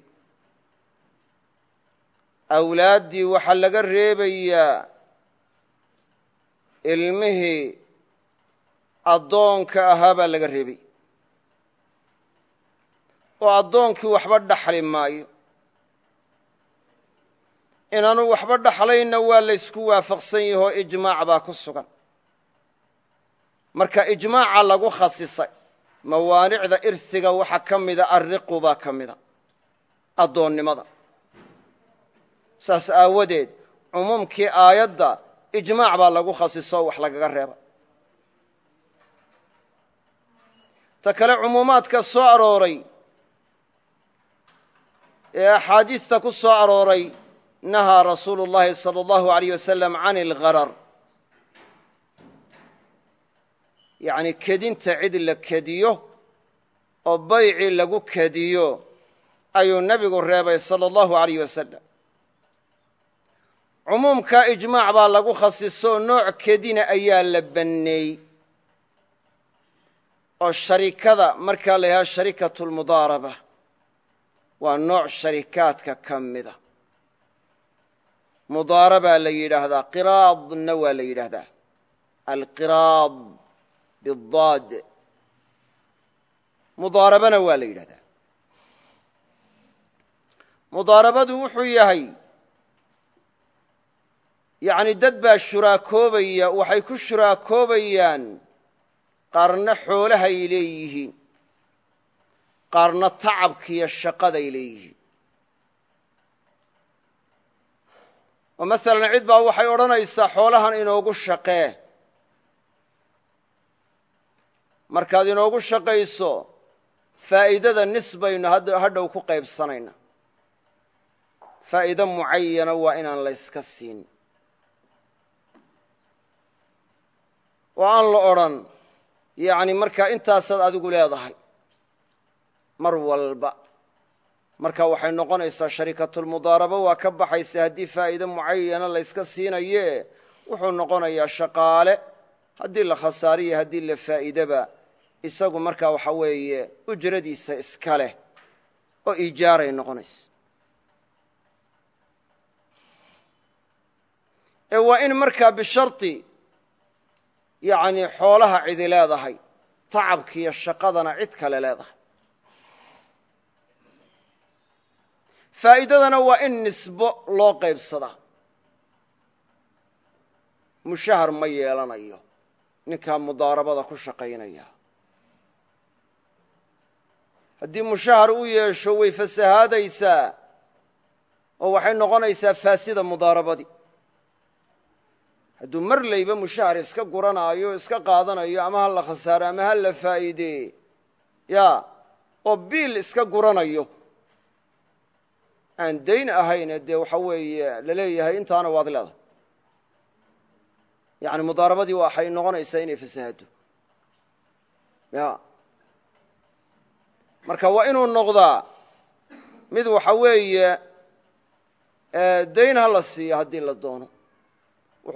S1: awlaaddii waxaa laga reebayaa ilmihii addoonka ahaa baa laga reebay. oo addoonkii waxba dhaxli maayo. inaanu waxba dhaxlayna waa laysku waafaqsan yahoo ijmaac baa ku sugan. marka ijmaaca lagu khasisay mawaanicda irsiga waxaa ka mida arriqu baa ka mida addoonnimada saas aawadeed cumuumkii aayadda ijmaac baa lagu khasiso wax lagaga reeba ta kale cumuumaadka soo arooray ee axaadiista ku soo arooray nahaa rasuulu اllahi salى اllahu alayh wasalam can اlgharar yacni kedinta cid la kediyo oo baycii lagu kediyo ayuu nebigu reebay salى اllahu alayh wasalam cumuumkaa ijmaac baa lagu khasiso nooc kedina ayaa la banneey oo sharikada markaa la yidhaha sharikatu waa nooc sharikaadka ka mida. Mudaarabaa la yidhaahdaa qiraadna waa la yidhaahdaa. Alqiraad bidaad mudaarabana waa la yidhahdaa mudaarabadu wuxuu yahay yacni dad baa shuraakoobaya waxay ku shuraakoobayaan qaarna xoolahay leeyihiin qaarna tacabkiiyo shaqaday leeyihiin. Oo masalan cid baa waxay odhanaysaa xoolahan inoogu shaqee. Markaad inoogu shaqayso faa'iidada nis baynu hadhow ku qaybsanaynaa faa'iido mucayana waa inaan layska siin oo aan la odhan yacni markaa intaasaad adigu leedahay mar walba. Marka waxay noqonaysaa sharikatulmudaaraba waa ka baxaysa haddii faa'iide mucayana layska siinaye wuxuu noqonayaa shaqaale. Haddii la khasaariyo haddii la faa'iideba isagu markaa waxa weeye ujradiisa iska leh oo iijaaray noqonaysa. Ee waa in markaa bishardi yacni xoolaha cidi leedahay tacabkiiyo shaqadana cid kale leedahay. Faa'iidadana waa in nisbo loo qaybsadaa mushahar ma yeelanayo ninkaa mudaarabada ku shaqaynaya. Haddii mushahar u yeesho way fasahaadaysaa oo waxay noqonaysaa faasida mudaarabadii hadduu mar layba mushahar iska guranaayo iska qaadanayo ama ha la khasaaro ama ha la faa'iidee ya oo biil iska guranayo. Aan dayn ahayne dee waxa weeye la leeyahay intaana waad leedahay. Yani mudaarabadii waxay noqonaysaa inay fasahado ya. Marka waa inuu noqdaa mid waxa weeye dayn ha la siiyo haddii la doono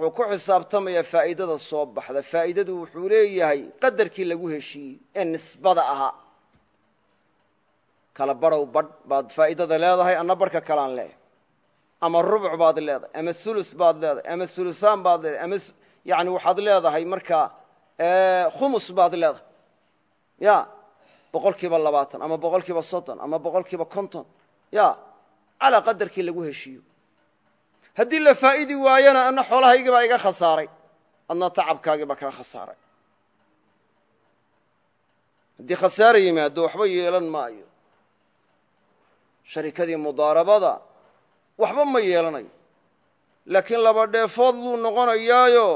S1: wuxuu ku xisaabtamayaa faa'iidada soo baxda. Faa'iidadu wuxuu leeyahay qadarkii lagu heshiiyey ee nisbada ahaa. Kala badhow badh baad faa'iidada leedahay anna badhka kalaan leeyahay ama rubuc baad leedahay ama hulus baad leedahay ama hulusaan baad leedahay ama yani waxaad leedahay markaa khumus baad leedahay. Ya boqol kiiba labaatan ama boqol kiiba soddon ama boqol kiiba konton. Ya calaa qadarkii lagu heshiiyo haddii la faa'idi waayana anna xoolahaygii baa iga khasaaray. Adna tacabkaagii baa kaa khasaaray. Haddii khasaara yimaado waxba yeelan maayo. Sharikadii mudaarabada waxba ma yeelanayo laakiin laba dheefood buu noqonayaayo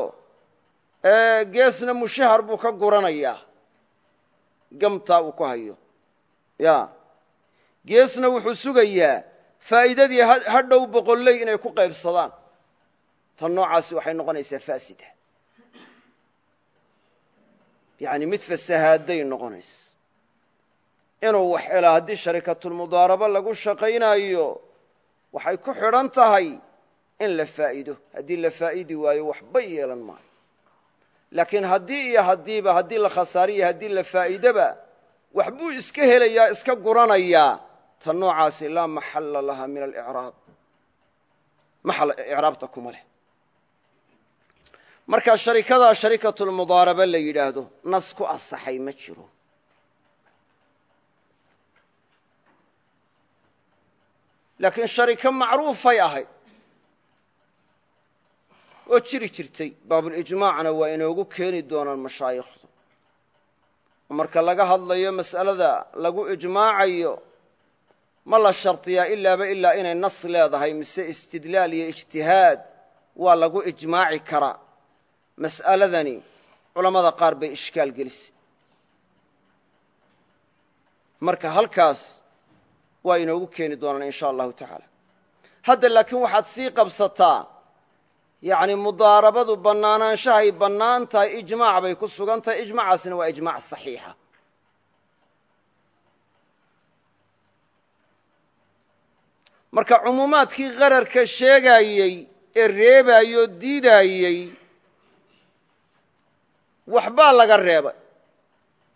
S1: geesna mushahar buu ka guranayaa. Gamtaa uu ku hayo. Ya geesna wuxuu sugayaa faa'iidadii hadhow boqolley inay ku qaybsadaan. Tan noocaasi waxay noqonaysaa faasida. Yani mid fasahaaday noqonaysa inuu wax helaa haddii sharikatulmudaarabo lagu shaqaynaayo waxay ku xidhan tahay in la faa'iido. Haddii la faa'idi waayo waxba yeelan maayo. Laakiin haddii iyo haddiiba haddii la khasaariyo haddii la faa'iidoba waxbuu iska helayaa iska guranayaa ta noocaasi laa maxalla laha min alicraab maxal icraabta kuma leh. Marka sharikadaa sharikatulmudaaraba la yidhaahdo nas ku asaxay ma jiro. Laakiin shariko macruufay ahayd oo jiri jirtay. Baabulijmaacna waa inoogu keeni doonaan mashaayikhdu. Marka laga hadlayo mas'alada lagu ijmaacayo ma la shardiyaa ilaaba ilaa inay nas leedahay mise istidlaal iyo ijtihaad waa lagu ijmaaci karaa? Mas'aladani culammada qaar bay ishkaal gelisay. Marka halkaas waa inoogu keeni doonaan in sha allahu tacaala. Hadda laakiin waxaad sii qabsataa yacni mudaarabadu bannaanaanshahay bannaan tahay ijmaac bay ku sugan tahay ijmacaasina waa ijmaac saxiixa marka cumuumaadkii qararka sheegaayey ee reebaayoo diidaayey waxbaa laga reebay.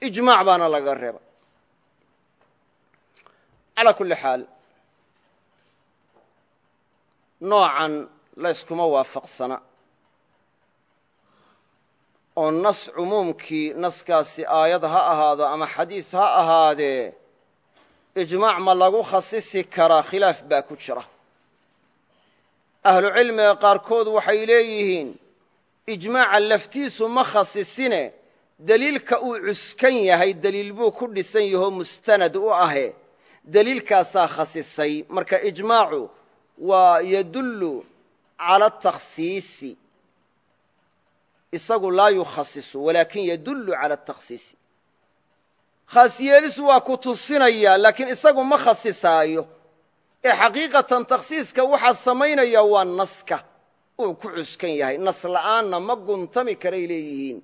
S1: Ijmaac baana laga reebay. Calaa kulli xaal noocan layskuma waafaqsana. Oo nas cumuumkii naskaasi aayad ha ahaado ama xadiis ha ahaadee ijmaac ma lagu khasisi karaa khilaaf baa ku jira. Ahlucilmiga qaarkood waxay leeyihiin ijmaaca laftiisu ma khasisine deliilka uu cuskan yahay deliil buu ku dhisan yahoo mustanad u ahe deliilkaasaa khasisay. Marka ijmaacu waa yadullu cala atakhsiisi isagu laa yukhasisu walaakin yadullu cala atakhsiisi khaas yeelis waa ku tusinaya laakiin isagu ma khasisaayo. Ee xaqiiqatan takhsiiska waxaa samaynaya waa naska. Uu ku cuskan yahay nas la'aanna ma guntami karay leeyihiin.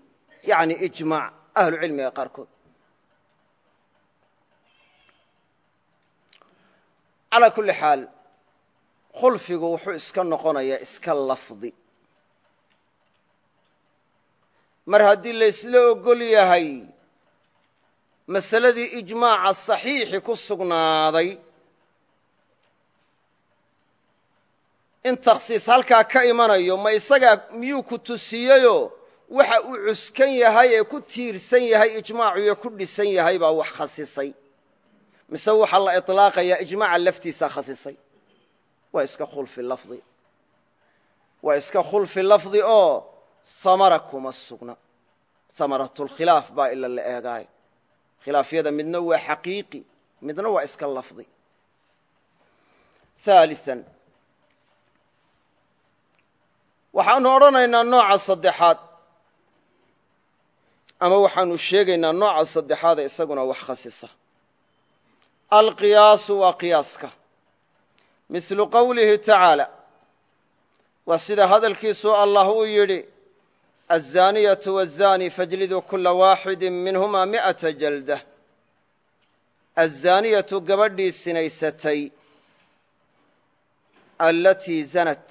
S1: Yacni ijmaac ahlucilmiga qaarkood. Calaa kulli xaal khulfigu wuxuu iska noqonayaa iska lafdi. Mar haddii laysla ogol yahay masaladii ijmaaca saxiixi ku sugnaaday. In takhsiis halkaa ka imanayo ma isagaa miyuu ku tusiyeyoo waxa uu cuskan yahay ee ku tiirsan yahay ijmaacuyo ku dhisan yahay baa wax khasisay. Mise waxaa la iطlaaqayaa ijmaaca laftiisaa khasisay. Waa iska khulfi lafdi. Waa iska khulfi lafdi oo samara kuma sugna. Samaratulkhilaaf baa ila la eegaayo khilaafyada midna waa xaqiiqi midna waa iska lafdi. Haalisan waxaanu odhanaynaa nooca saddexaad ama waxaanu sheegaynaa nooca saddexaada isaguna wax khasisa. Alqiyaasu waa qiyaaska. Mislu qowlihi tacaala. Waa sida hadalkiisu allah uu yidhi aلzaaniyatu wالzaani fajliduu kula waaxidi minhuma mi'ata jalda aلzaaniyatu gabadhii sinaysatay alatii zanat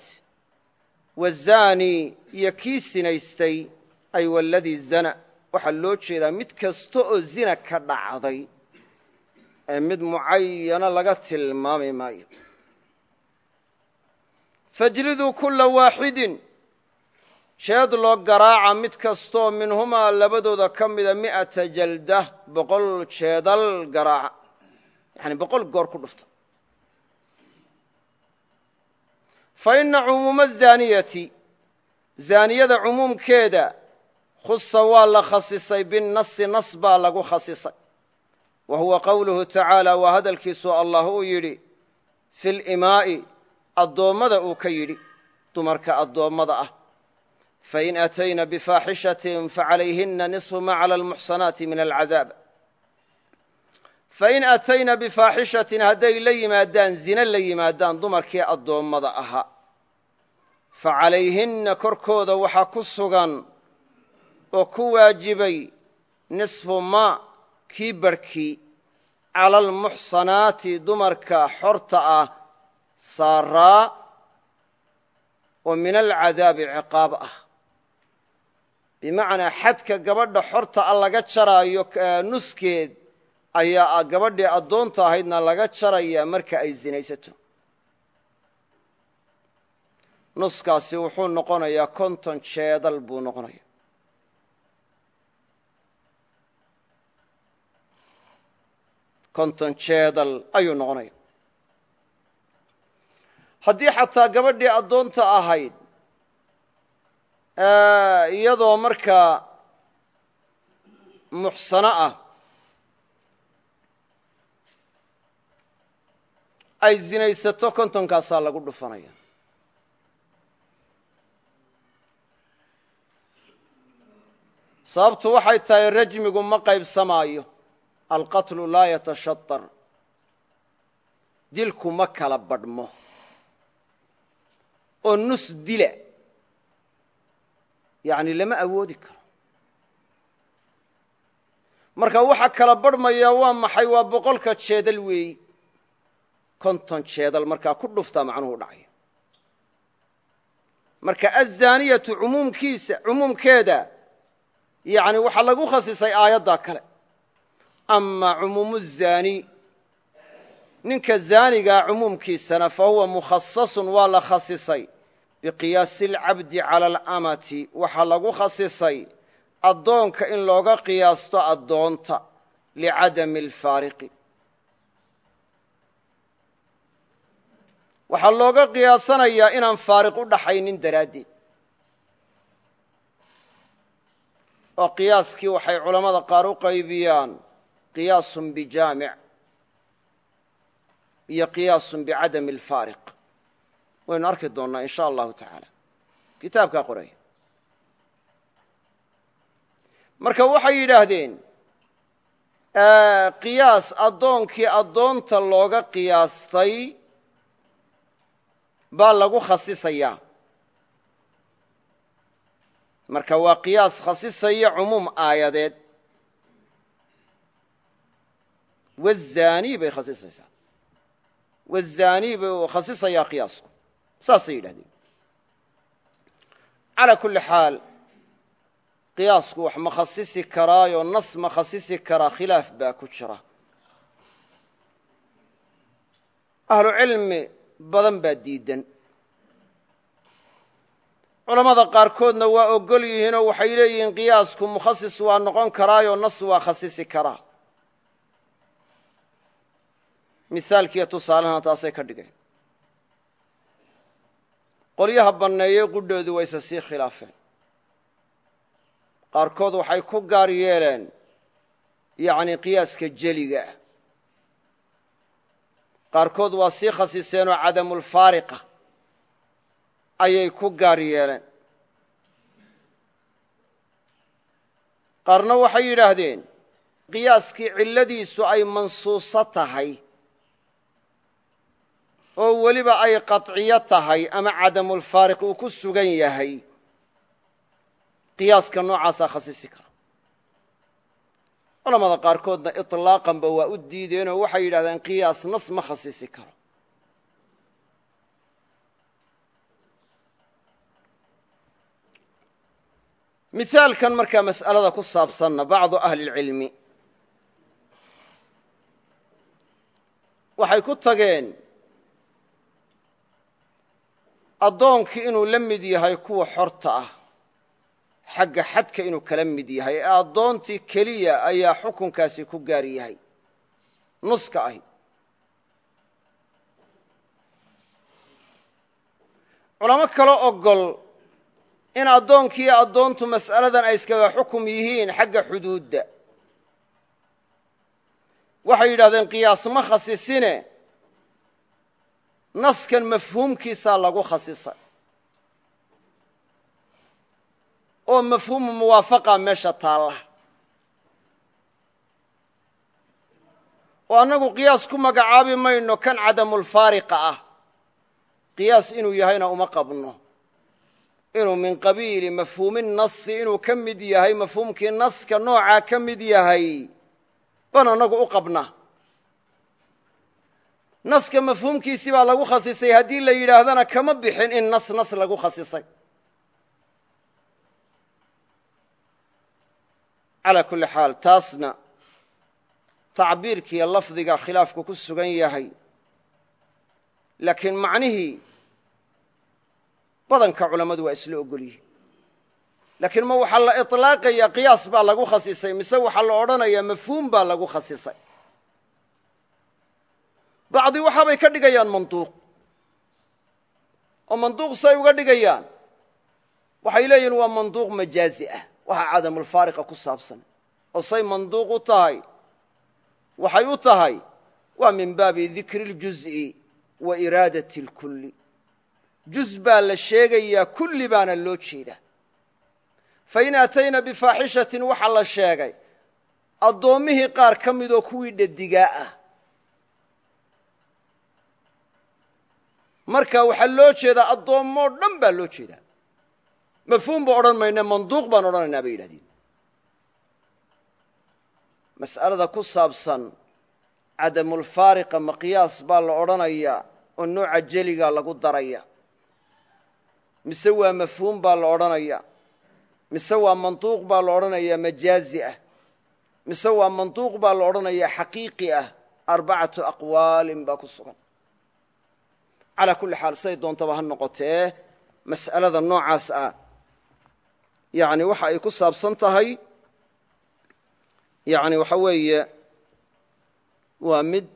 S1: wazaani iyo kii sinaystay ay waladii zana waxaa loo jeedaa mid kasta oo zina ka dhacday ee mid mucayana laga tilmaami maayo fajliduu kula waaxidin jeed loo garaaca mid kastooo minhumaa labadooda ka mida mi'ata jalda boqol jeedal garaaca. Yani boqol goor ku dhufta. Fa ina cumuuma azaaniyati zaaniyada cumuumkeeda khusa waa la khasisay binnasi nas baa lagu khasisay. Wa huwa qowluhu tacaala waa hadalkiisu allah uu yidhi fi limaa'i addoommada uu ka yidhi dumarka addoommada ah fain atayna bifaaxishatin facalayhina nisfu ma cala almuxsanaati min alcadaab fain atayna bifaaxishatin hadday la yimaadaan zine la yimaadaan dumarkii addoommada ahaa fa calayhinna korkooda waxaa ku sugan oo ku waajibay nisfu ma kii barhkii cala almuxsanaati dumarka xorta ah saaraa oo min alcadaabi ciqaab ah bimacnaa xadka gabadha xorta a laga jaraayo nuskeed ayaa gabadhii addoonta ahaydna laga jarayaa marka ay sinaysato nuskaasi wuxuu noqonayaa konton jeedal buu noqonaya konton jeedal ayuu noqonaya haddii xataa gabadhii addoonta ahayd iyadoo markaa muxsano ah ay zinaysato kontonkaasaa lagu dhufanaya. Sababtu waxay tahay rajmigu ma qaybsamaayo. Alqatlu laa yatashatar dilku ma kala badhmo. Oo nus dila yani lama awoodi karo. Marka waxa kala badhmaya waa maxay? Waa boqolka jeedal weeyi konton jeedal markaa ku dhuftaa macnuhu dhacaya marka azaaniyatu umuumkiisa cumuumkeeda yani waxaa lagu khasisay aayaddaa kale. Ama cumuumu zaani. Ninka zaanigaa cumuumkiisana fa huwa mukhasasun waa la khasisay biqiyaasi alcabdi cala alamati waxaa lagu khasisay addoonka in looga qiyaasto addoonta licadami alfaariqi. Waxaa looga qiyaasanayaa inaan faariq u dhaxaynin daraaddeed. Oo qiyaaskii waxay culammada qaar u qaybiyaan qiyaasun bijaamic iyo qiyaasun bicadami alfaariq waynu arki doonnaa in sha allahu tacaala. Kitaabkaa qoraya marka waxay yidhaahdeen qiyaas addoonkii addoonta looga qiyaastay baa lagu khasisayaa. Marka waa qiyaas khasisaya cumuum aayadeed. Wazaani bay khasisaysaa. Wazaani buu khasisayaa qiyaasku saasay yidhahdeen calaa kulli xaal qiyaasku wax ma khasisi karaayo nas ma khasisi karaa khilaaf baa ku jira. Ahlu cilmi badan baa diidan. Culammada qaarkoodna waa ogol yihiinoo waxay leeyihiin qiyaasku mukhasis waa noqon karaayo nas waa khasisi karaa. Misaalkiiyo tusaalehana taasay ka dhigeen qolyaha banneeyey qudhoodu wayse sii khilaafeen. Qaarkood waxay ku gaar yeeleen yacni qiyaaska jeliga ah. Qaarkood waa sii khasiseenoo cadamulfaariqa ayay ku gaar yeeleen. Qaarna waxay yidhaahdeen qiyaaskii cilladiisu ay mansuuso tahay oo weliba ay qaطciyo tahay ama cadamulfaariq uu ku sugan yahay qiyaaska noocaasaa khasisi kara culamada qaarkoodna iطlaaqanba waa u diideenoo waxay yidhahdeen qiyaas nas ma khasisi karo misaalkan markaa mas'alada ku saabsanna bacdu ahli اlcilmi waxay ku tageen addoonkii inuu la mid yahay kuwa xorta ah xagga xadka inuu kala mid yahay ee addoontii keliya ayaa xukunkaasi ku gaar yahay. Nuska ahi. Culamo kalo ogol in addoonkiiyo addoontu mas'aladan ay iskaga xukum yihiin xagga xuduudda. Waxay yidhahdeen qiyaas ma khasisine naskan mafhuumkiisaa lagu khasisay. Oo mafhuumu muwaafaqa meesha taalla. Oo annagu qiyaas ku magacaabi mayno kan cadamulfaariqa ah. Qiyaas inuu yahayna uma qabno. Inuu min qabiili mafhuumi nasi inuu ka mid yahay mafhuumkii naska noocaa ka mid yahay baan annagu u qabnaa naska mafhuumkiisii baa lagu khasisay. Haddii la yidhaahdana kama bixin in nas nas lagu khasisay. Calaa kulli xaal taasna tacbiirkiiyo lafdiga khilaafku ku sugan yahay. Laakiin macnihii badanka culammadu waa isla ogol yihiin laakiin ma waxaa la iطlaaqaya qiyaas baa lagu khasisay mise waxaa la odhanayaa mafhuum baa lagu khasisay bacdi waxaabay ka dhigayaan manduuq. oo manduuq say uga dhigayaan. waxay leeyihiin waa manduuq majaazi ah waxa cadamulfaariqa ku saabsan. oo say manduuq u tahay waxay u tahay waa min baabi dikri اljuz'i wa iraadati اlkulli juz baa la sheegayaa kulli baana loo jeedaa fain aatayna bifaaxishatin waxaa la sheegay addoommihii qaar ka midoo kuwii dhadigaa ah marka waxaa loo jeedaa addoommoo dhan baa loo jeedaa mafhuum ba odhan mayne manduuq baan odhanaynaa bay yidhahdeen. Mas'alada ku saabsan cadamulfaariqa maqiyaas baa la odhanayaa oo nooca jeligaa lagu daraya. Mise waa mafhuum baa la odhanaya? Mise waa manduuq baa la odhanayaa majaazi ah? Mise waa manduuq baa la odhanayaa xaqiiqi ah? Arbacatu aqwaalin baa ku sugan calaa kulli xaal say doontaba ha noqotee mas'alada noocaas ah. Yani waxa ay ku saabsan tahay yani waxa weeye waa mid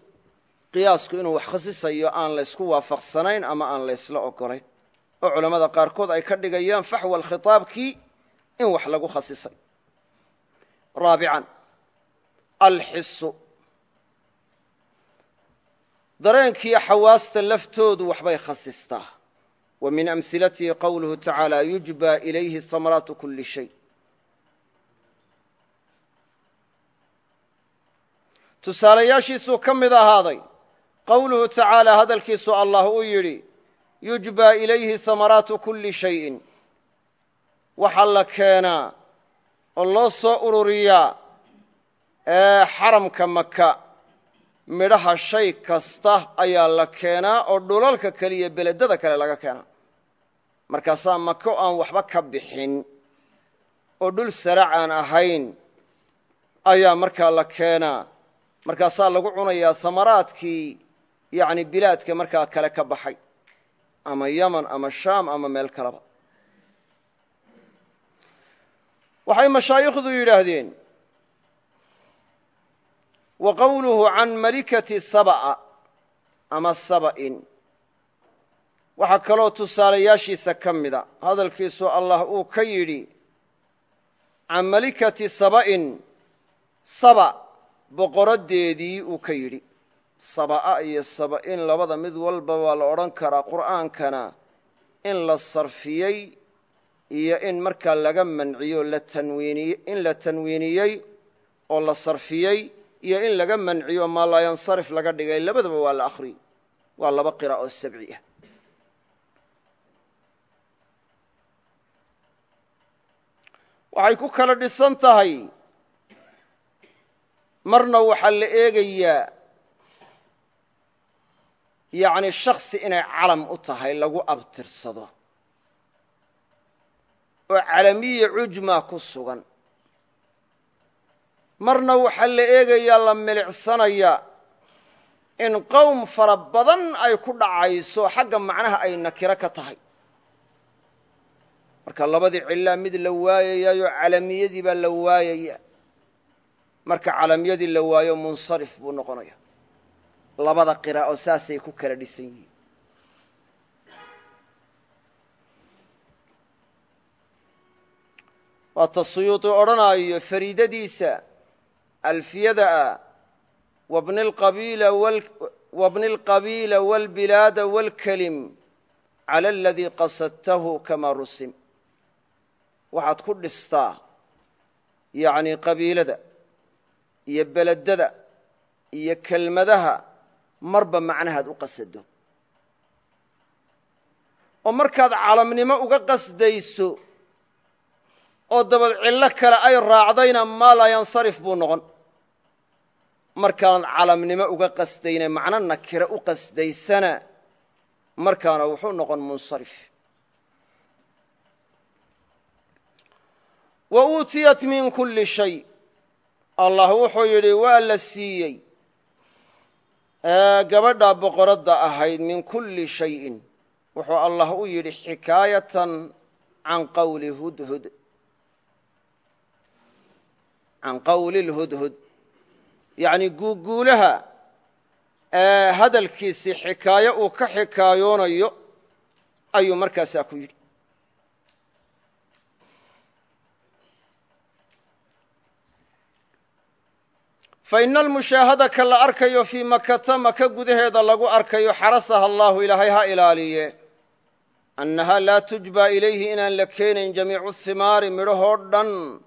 S1: qiyaasku inuu wax khasisayo aan laysku waafaqsanayn ama aan laysla ogolayn oo culammada qaarkood ay ka dhigayaan faxwa alkhitaabkii in wax lagu khasisay. Raabican alxisu dareenkiiyo xawaasta laftoodu waxbay khasistaa wa min amhilatihi qowluhu tacaala yujba ilayhi samaraatu kuli shay. Tusaalayaashiisuu ka mid ahaaday qowluhu tacaala hadalkiisu allah uu yidhi yujba ilayhi samaraatu kuli shayin. Waxaa la keenaa oo loo soo ururiyaa ee xaramka maka midhaha shay kasta ayaa la keenaa oo dhulalka kale iyo beledada kale laga keenaa. Markaasaa mako aan waxba ka bixin oo dhul sarac aan ahayn ayaa markaa la keenaa. Markaasaa lagu cunayaa samaraadkii yani bilaadka markaa kale ka baxay. Ama yaman ama shaam ama meel kaleba waxay mashaayikhdu yidhaahdeen wa qowluhu can malikati sab'a ama saba'in. Waxaa kaloo tusaalayaashiisa ka mida hadalkiisu allah uu ka yidhi can malikati saba'in saba boqoraddeedii uu ka yidhi. Saba'a iyo saba'in labada mid walba waa la odhan karaa qur'aankana in la sarfiyey iyo in markaa laga manciyo in la tanwiiniyey oo la sarfiyey iyo in laga manciyo maa laa yansarif laga dhigay labadaba waa la akhriyey waa laba qira oo sabci ah. Waxay ku kala dhisan tahay marna waxaa la eegayaa yacni shaksi inay calam u tahay lagu abtirsado oo calamiya cujmaa ku sugan marna waxaa la eegayaa la milicsanayaa in qowm fara badan ay ku dhacayso xagga macnaha ay nakiro ka tahay. Marka labadii cillaa mid la waayayaayoo calamiyadii baa la waayaya. Marka calamiyadii la waayo munsarif buu noqonaya. Labada qiraa'o saasay ku kala dhisan yihiin. Waa ta suyuudi odhanaayo fariidadiisa alfiyada ah wabni اlqabiila wاlbilaada wاlkelim cala aladii qasadtahu kamaa rusim waxaad ku dhistaa yani qabiilada iyo beledada iyo kelmadaha marba macnahaad u qasado oo markaad calamnimo uga qasdayso oo dabad cillo kale ay raacdayna maa laa yansarif buu noqon markaanad calamnimo uga qasdayna macno nakiro u qasdaysana markaana wuxuu noqon munsarif. Wa uutiyat min kulli shay. Allah wuxuu yidhi waa la siiyey. Gabadhaa boqoradda ahayd min kulli shayin. Wuxuu allah u yidhi xikaayatan can qawli hudhud. Can qowli lhudhud yacni guuguulaha hadalkiisii xikaayo uu ka xikaayoonayo ayuu markaasaa ku yidhi. Fa ina almushaahadaka la arkayo fii makata maka gudaheeda lagu arkayo xarasaha allaahu ilaahay ha ilaaliye. Annahaa laa tujbaa ilayhi inaan la keenayn jamiicu himaari midhahoo dhan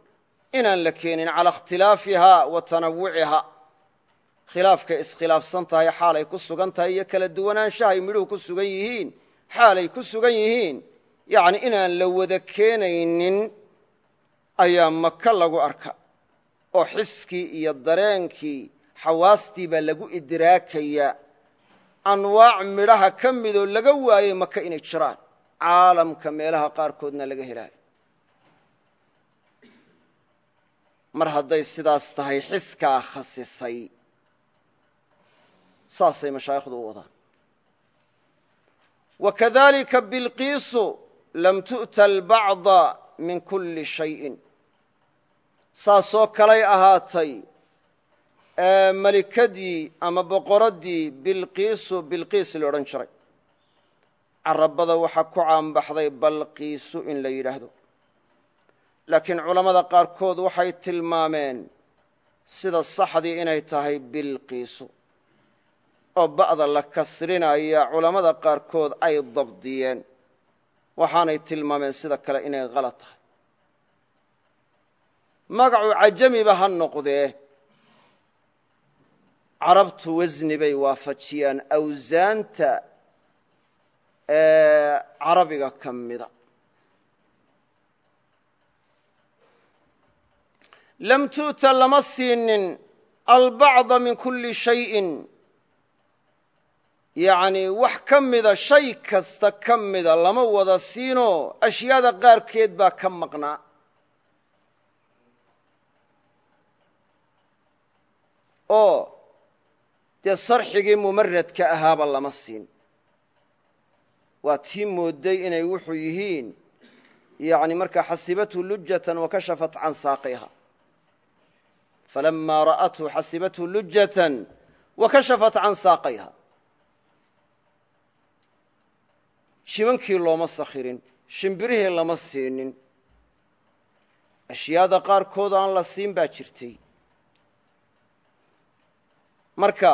S1: inaan la keenin calaa ikhtilaafihaa wa tanawuciha khilaafkay iskhilaafsan tahay xaalay ku sugan tahay iyo kala duwanaanshahay midhuhu ku sugan yihiin xaalay ku sugan yihiin yacni inaan la wada keenaynin ayaa maka lagu arka oo xiskii iyo dareenkii xawaastii baa lagu idraakayaa anwaac midhaha ka midoo laga waayey maka inay jiraan caalamka meelaha qaarkoodna laga helaayo mar hadday sidaas tahay xiskaa khasisay saasay mashaayikhdu u wadaan. Wakadalika bilqiisu lam tu'ta albacda min kulli shayin. Saasoo kalay ahaatay malikadii ama boqoraddii bilqiisu bilqiis la odhan jiray. Carabada waxaa ku caanbaxday balqiisu in la yidhaahdo. Laakiin culammada qaarkood waxay tilmaameen sida saxdii inay tahay bilqiisu oo ba'da la kasrinaya culammada qaarkood ay dabdiyeen. Waxaanay tilmaameen sida kale inay halad tahay. Magacu cajamiba ha noqdee. Carabtu wasni bay waafajiyaan. Awsaanta carabiga ka mida. Lam tu'ta lama siinin albacda min kulli shayin yacnii wax ka mida shay kasta ka mida lama wada siinoo ashyaada qaarkeed baa ka maqnaa. Oo dee sarxigii mumaradka ahaaba lama siin. Waa tii moodday inay wuxuu yihiin yani markaa xasibathu lujatan wakashafat can saaqayha falamaa ra'athu xasibathu lujatan wakashafat can saaqayha shimankii looma sakhirin shimbirihii lama siinin. Ashyaada qaarkood aan la siin baa jirtay. Marka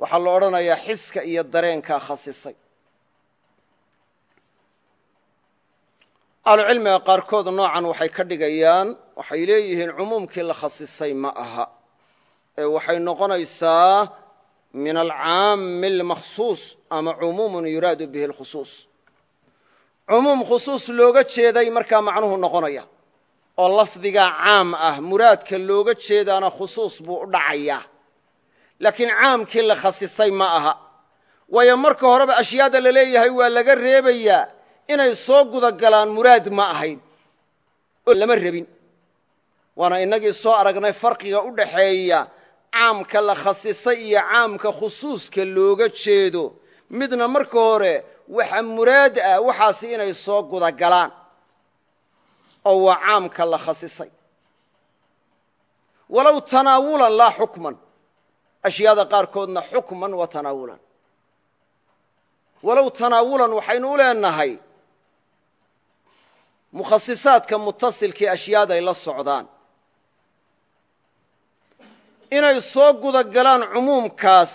S1: waxaa la odhanayaa xiska iyo dareenkaa khasisay. Ahlucilmiga qaarkood noocan waxay ka dhigayaan waxay leeyihiin cumuumkii la khasisay ma aha. Ee waxay noqonaysaa min alcaami almakhsuus ama cumuumun yuraadu bihi alkhusuus cumuum khusuus looga jeeday markaa macnuhu noqonaya oo lafdigaa caam ah muraadka looga jeedaana khusuus buu u dhacayaa laakiin caamkii la khasisay ma aha. Waayo marka horeba ashyaada la leeyahay waa laga reebayaa inay soo guda galaan muraad ma ahayn. Oo lama rabin waana innagii soo aragnay farqiga u dhaxeeya caamka la khasisay iyo caamka khusuuska looga jeedo. Midna marka hore waxa muraad ah waxaasi inay soo guda galaan oo waa caamka la khasisay. Walow tanaawulan laa xukman. Ashyaada qaarkoodna xukman wa tanaawulan walow tanaawulan waxaynu u leenahay mukhasisaadka mutasilkii ashyaaday la socdaan. Inay soo guda galaan cumuumkaas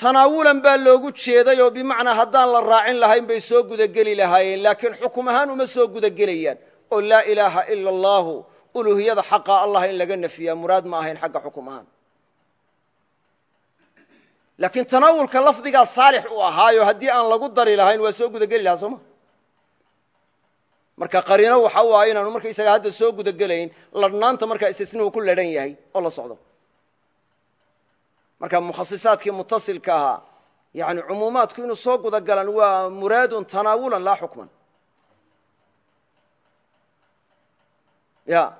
S1: tanaawulan baa loogu jeeday oo bimacnaa haddaan la raacin lahayn bay soo gudageli lahaayeen laakiin xukum ahaan uma soo gudagelayaan. Oo laa ilaaha ila allaahu uluuhiyada xaqa allah in laga nefiyaa muraad ma ahayn xagga xukum ahaan. Laakiin tanaawulka lafdigaa saalix u ahaayo haddii aan lagu dari lahayn waa soo gudageli lahaa sooma marka qariino waxa ah inaanu markaysaga hadda soo gudagelayn ladhnaanta markaa istisnuhu ku ladhan yahay oo la socdo marka mukhasisaadkii mutasilka ahaa yani cumuumaadku inuu soo guda galaan waa muraadun tanaawulan laa xukman. Ya.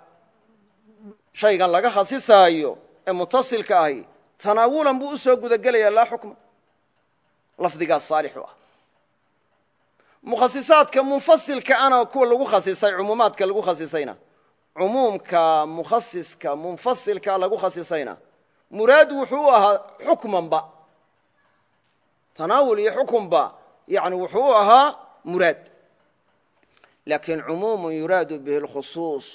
S1: Shaygan laga khasisaayo ee mutasilka ahi tanaawulan buu u soo gudagelayaa laa xukman lafdigaas saalix u ah. Mukhasisaadka munfasilka ana kuwa lagu khasisay cumuumaadka lagu khasisayna. Cumuumka mukhasiska munfasilka lagu khasisayna muraad wuxuu u ahaa xukmanba. Tanaawul iyo xukunba yani wuxuu u ahaa muraad. Laakiin cumuumun yuraadu bihi lkhusuus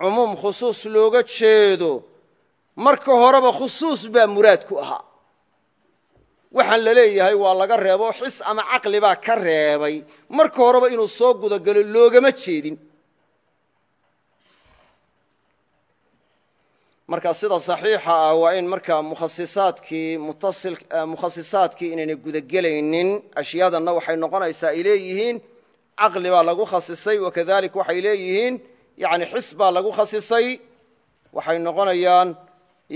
S1: cumuum khusuus looga jeedo marka horeba khusuus baa muraad ku ahaa. Waxaan la leeyahay waa laga reebo xis ama caqli baa ka reebay. Marka horeba inuu soo gudagalo loogama jeedin marka sida saxiixa ah waa in markaa mukhasisaadkii mukhasisaadkii inaynay gudagelaynin ashyaadanna waxay noqonaysaa ay leeyihiin caqli baa lagu khasisay wakadalik waxay leeyihiin yani xis baa lagu khasisay waxay noqonayaan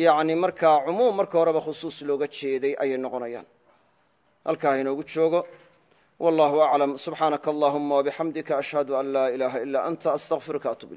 S1: yani markaa cumuum marka horeba khusuus looga jeeday ayay noqonayaan. Halkaa inoogu joogo. Wallahu aclam subxaanaka allahuma wabixamdika ashhadu an laa ilaaha ilaa anta astaqfiruka atub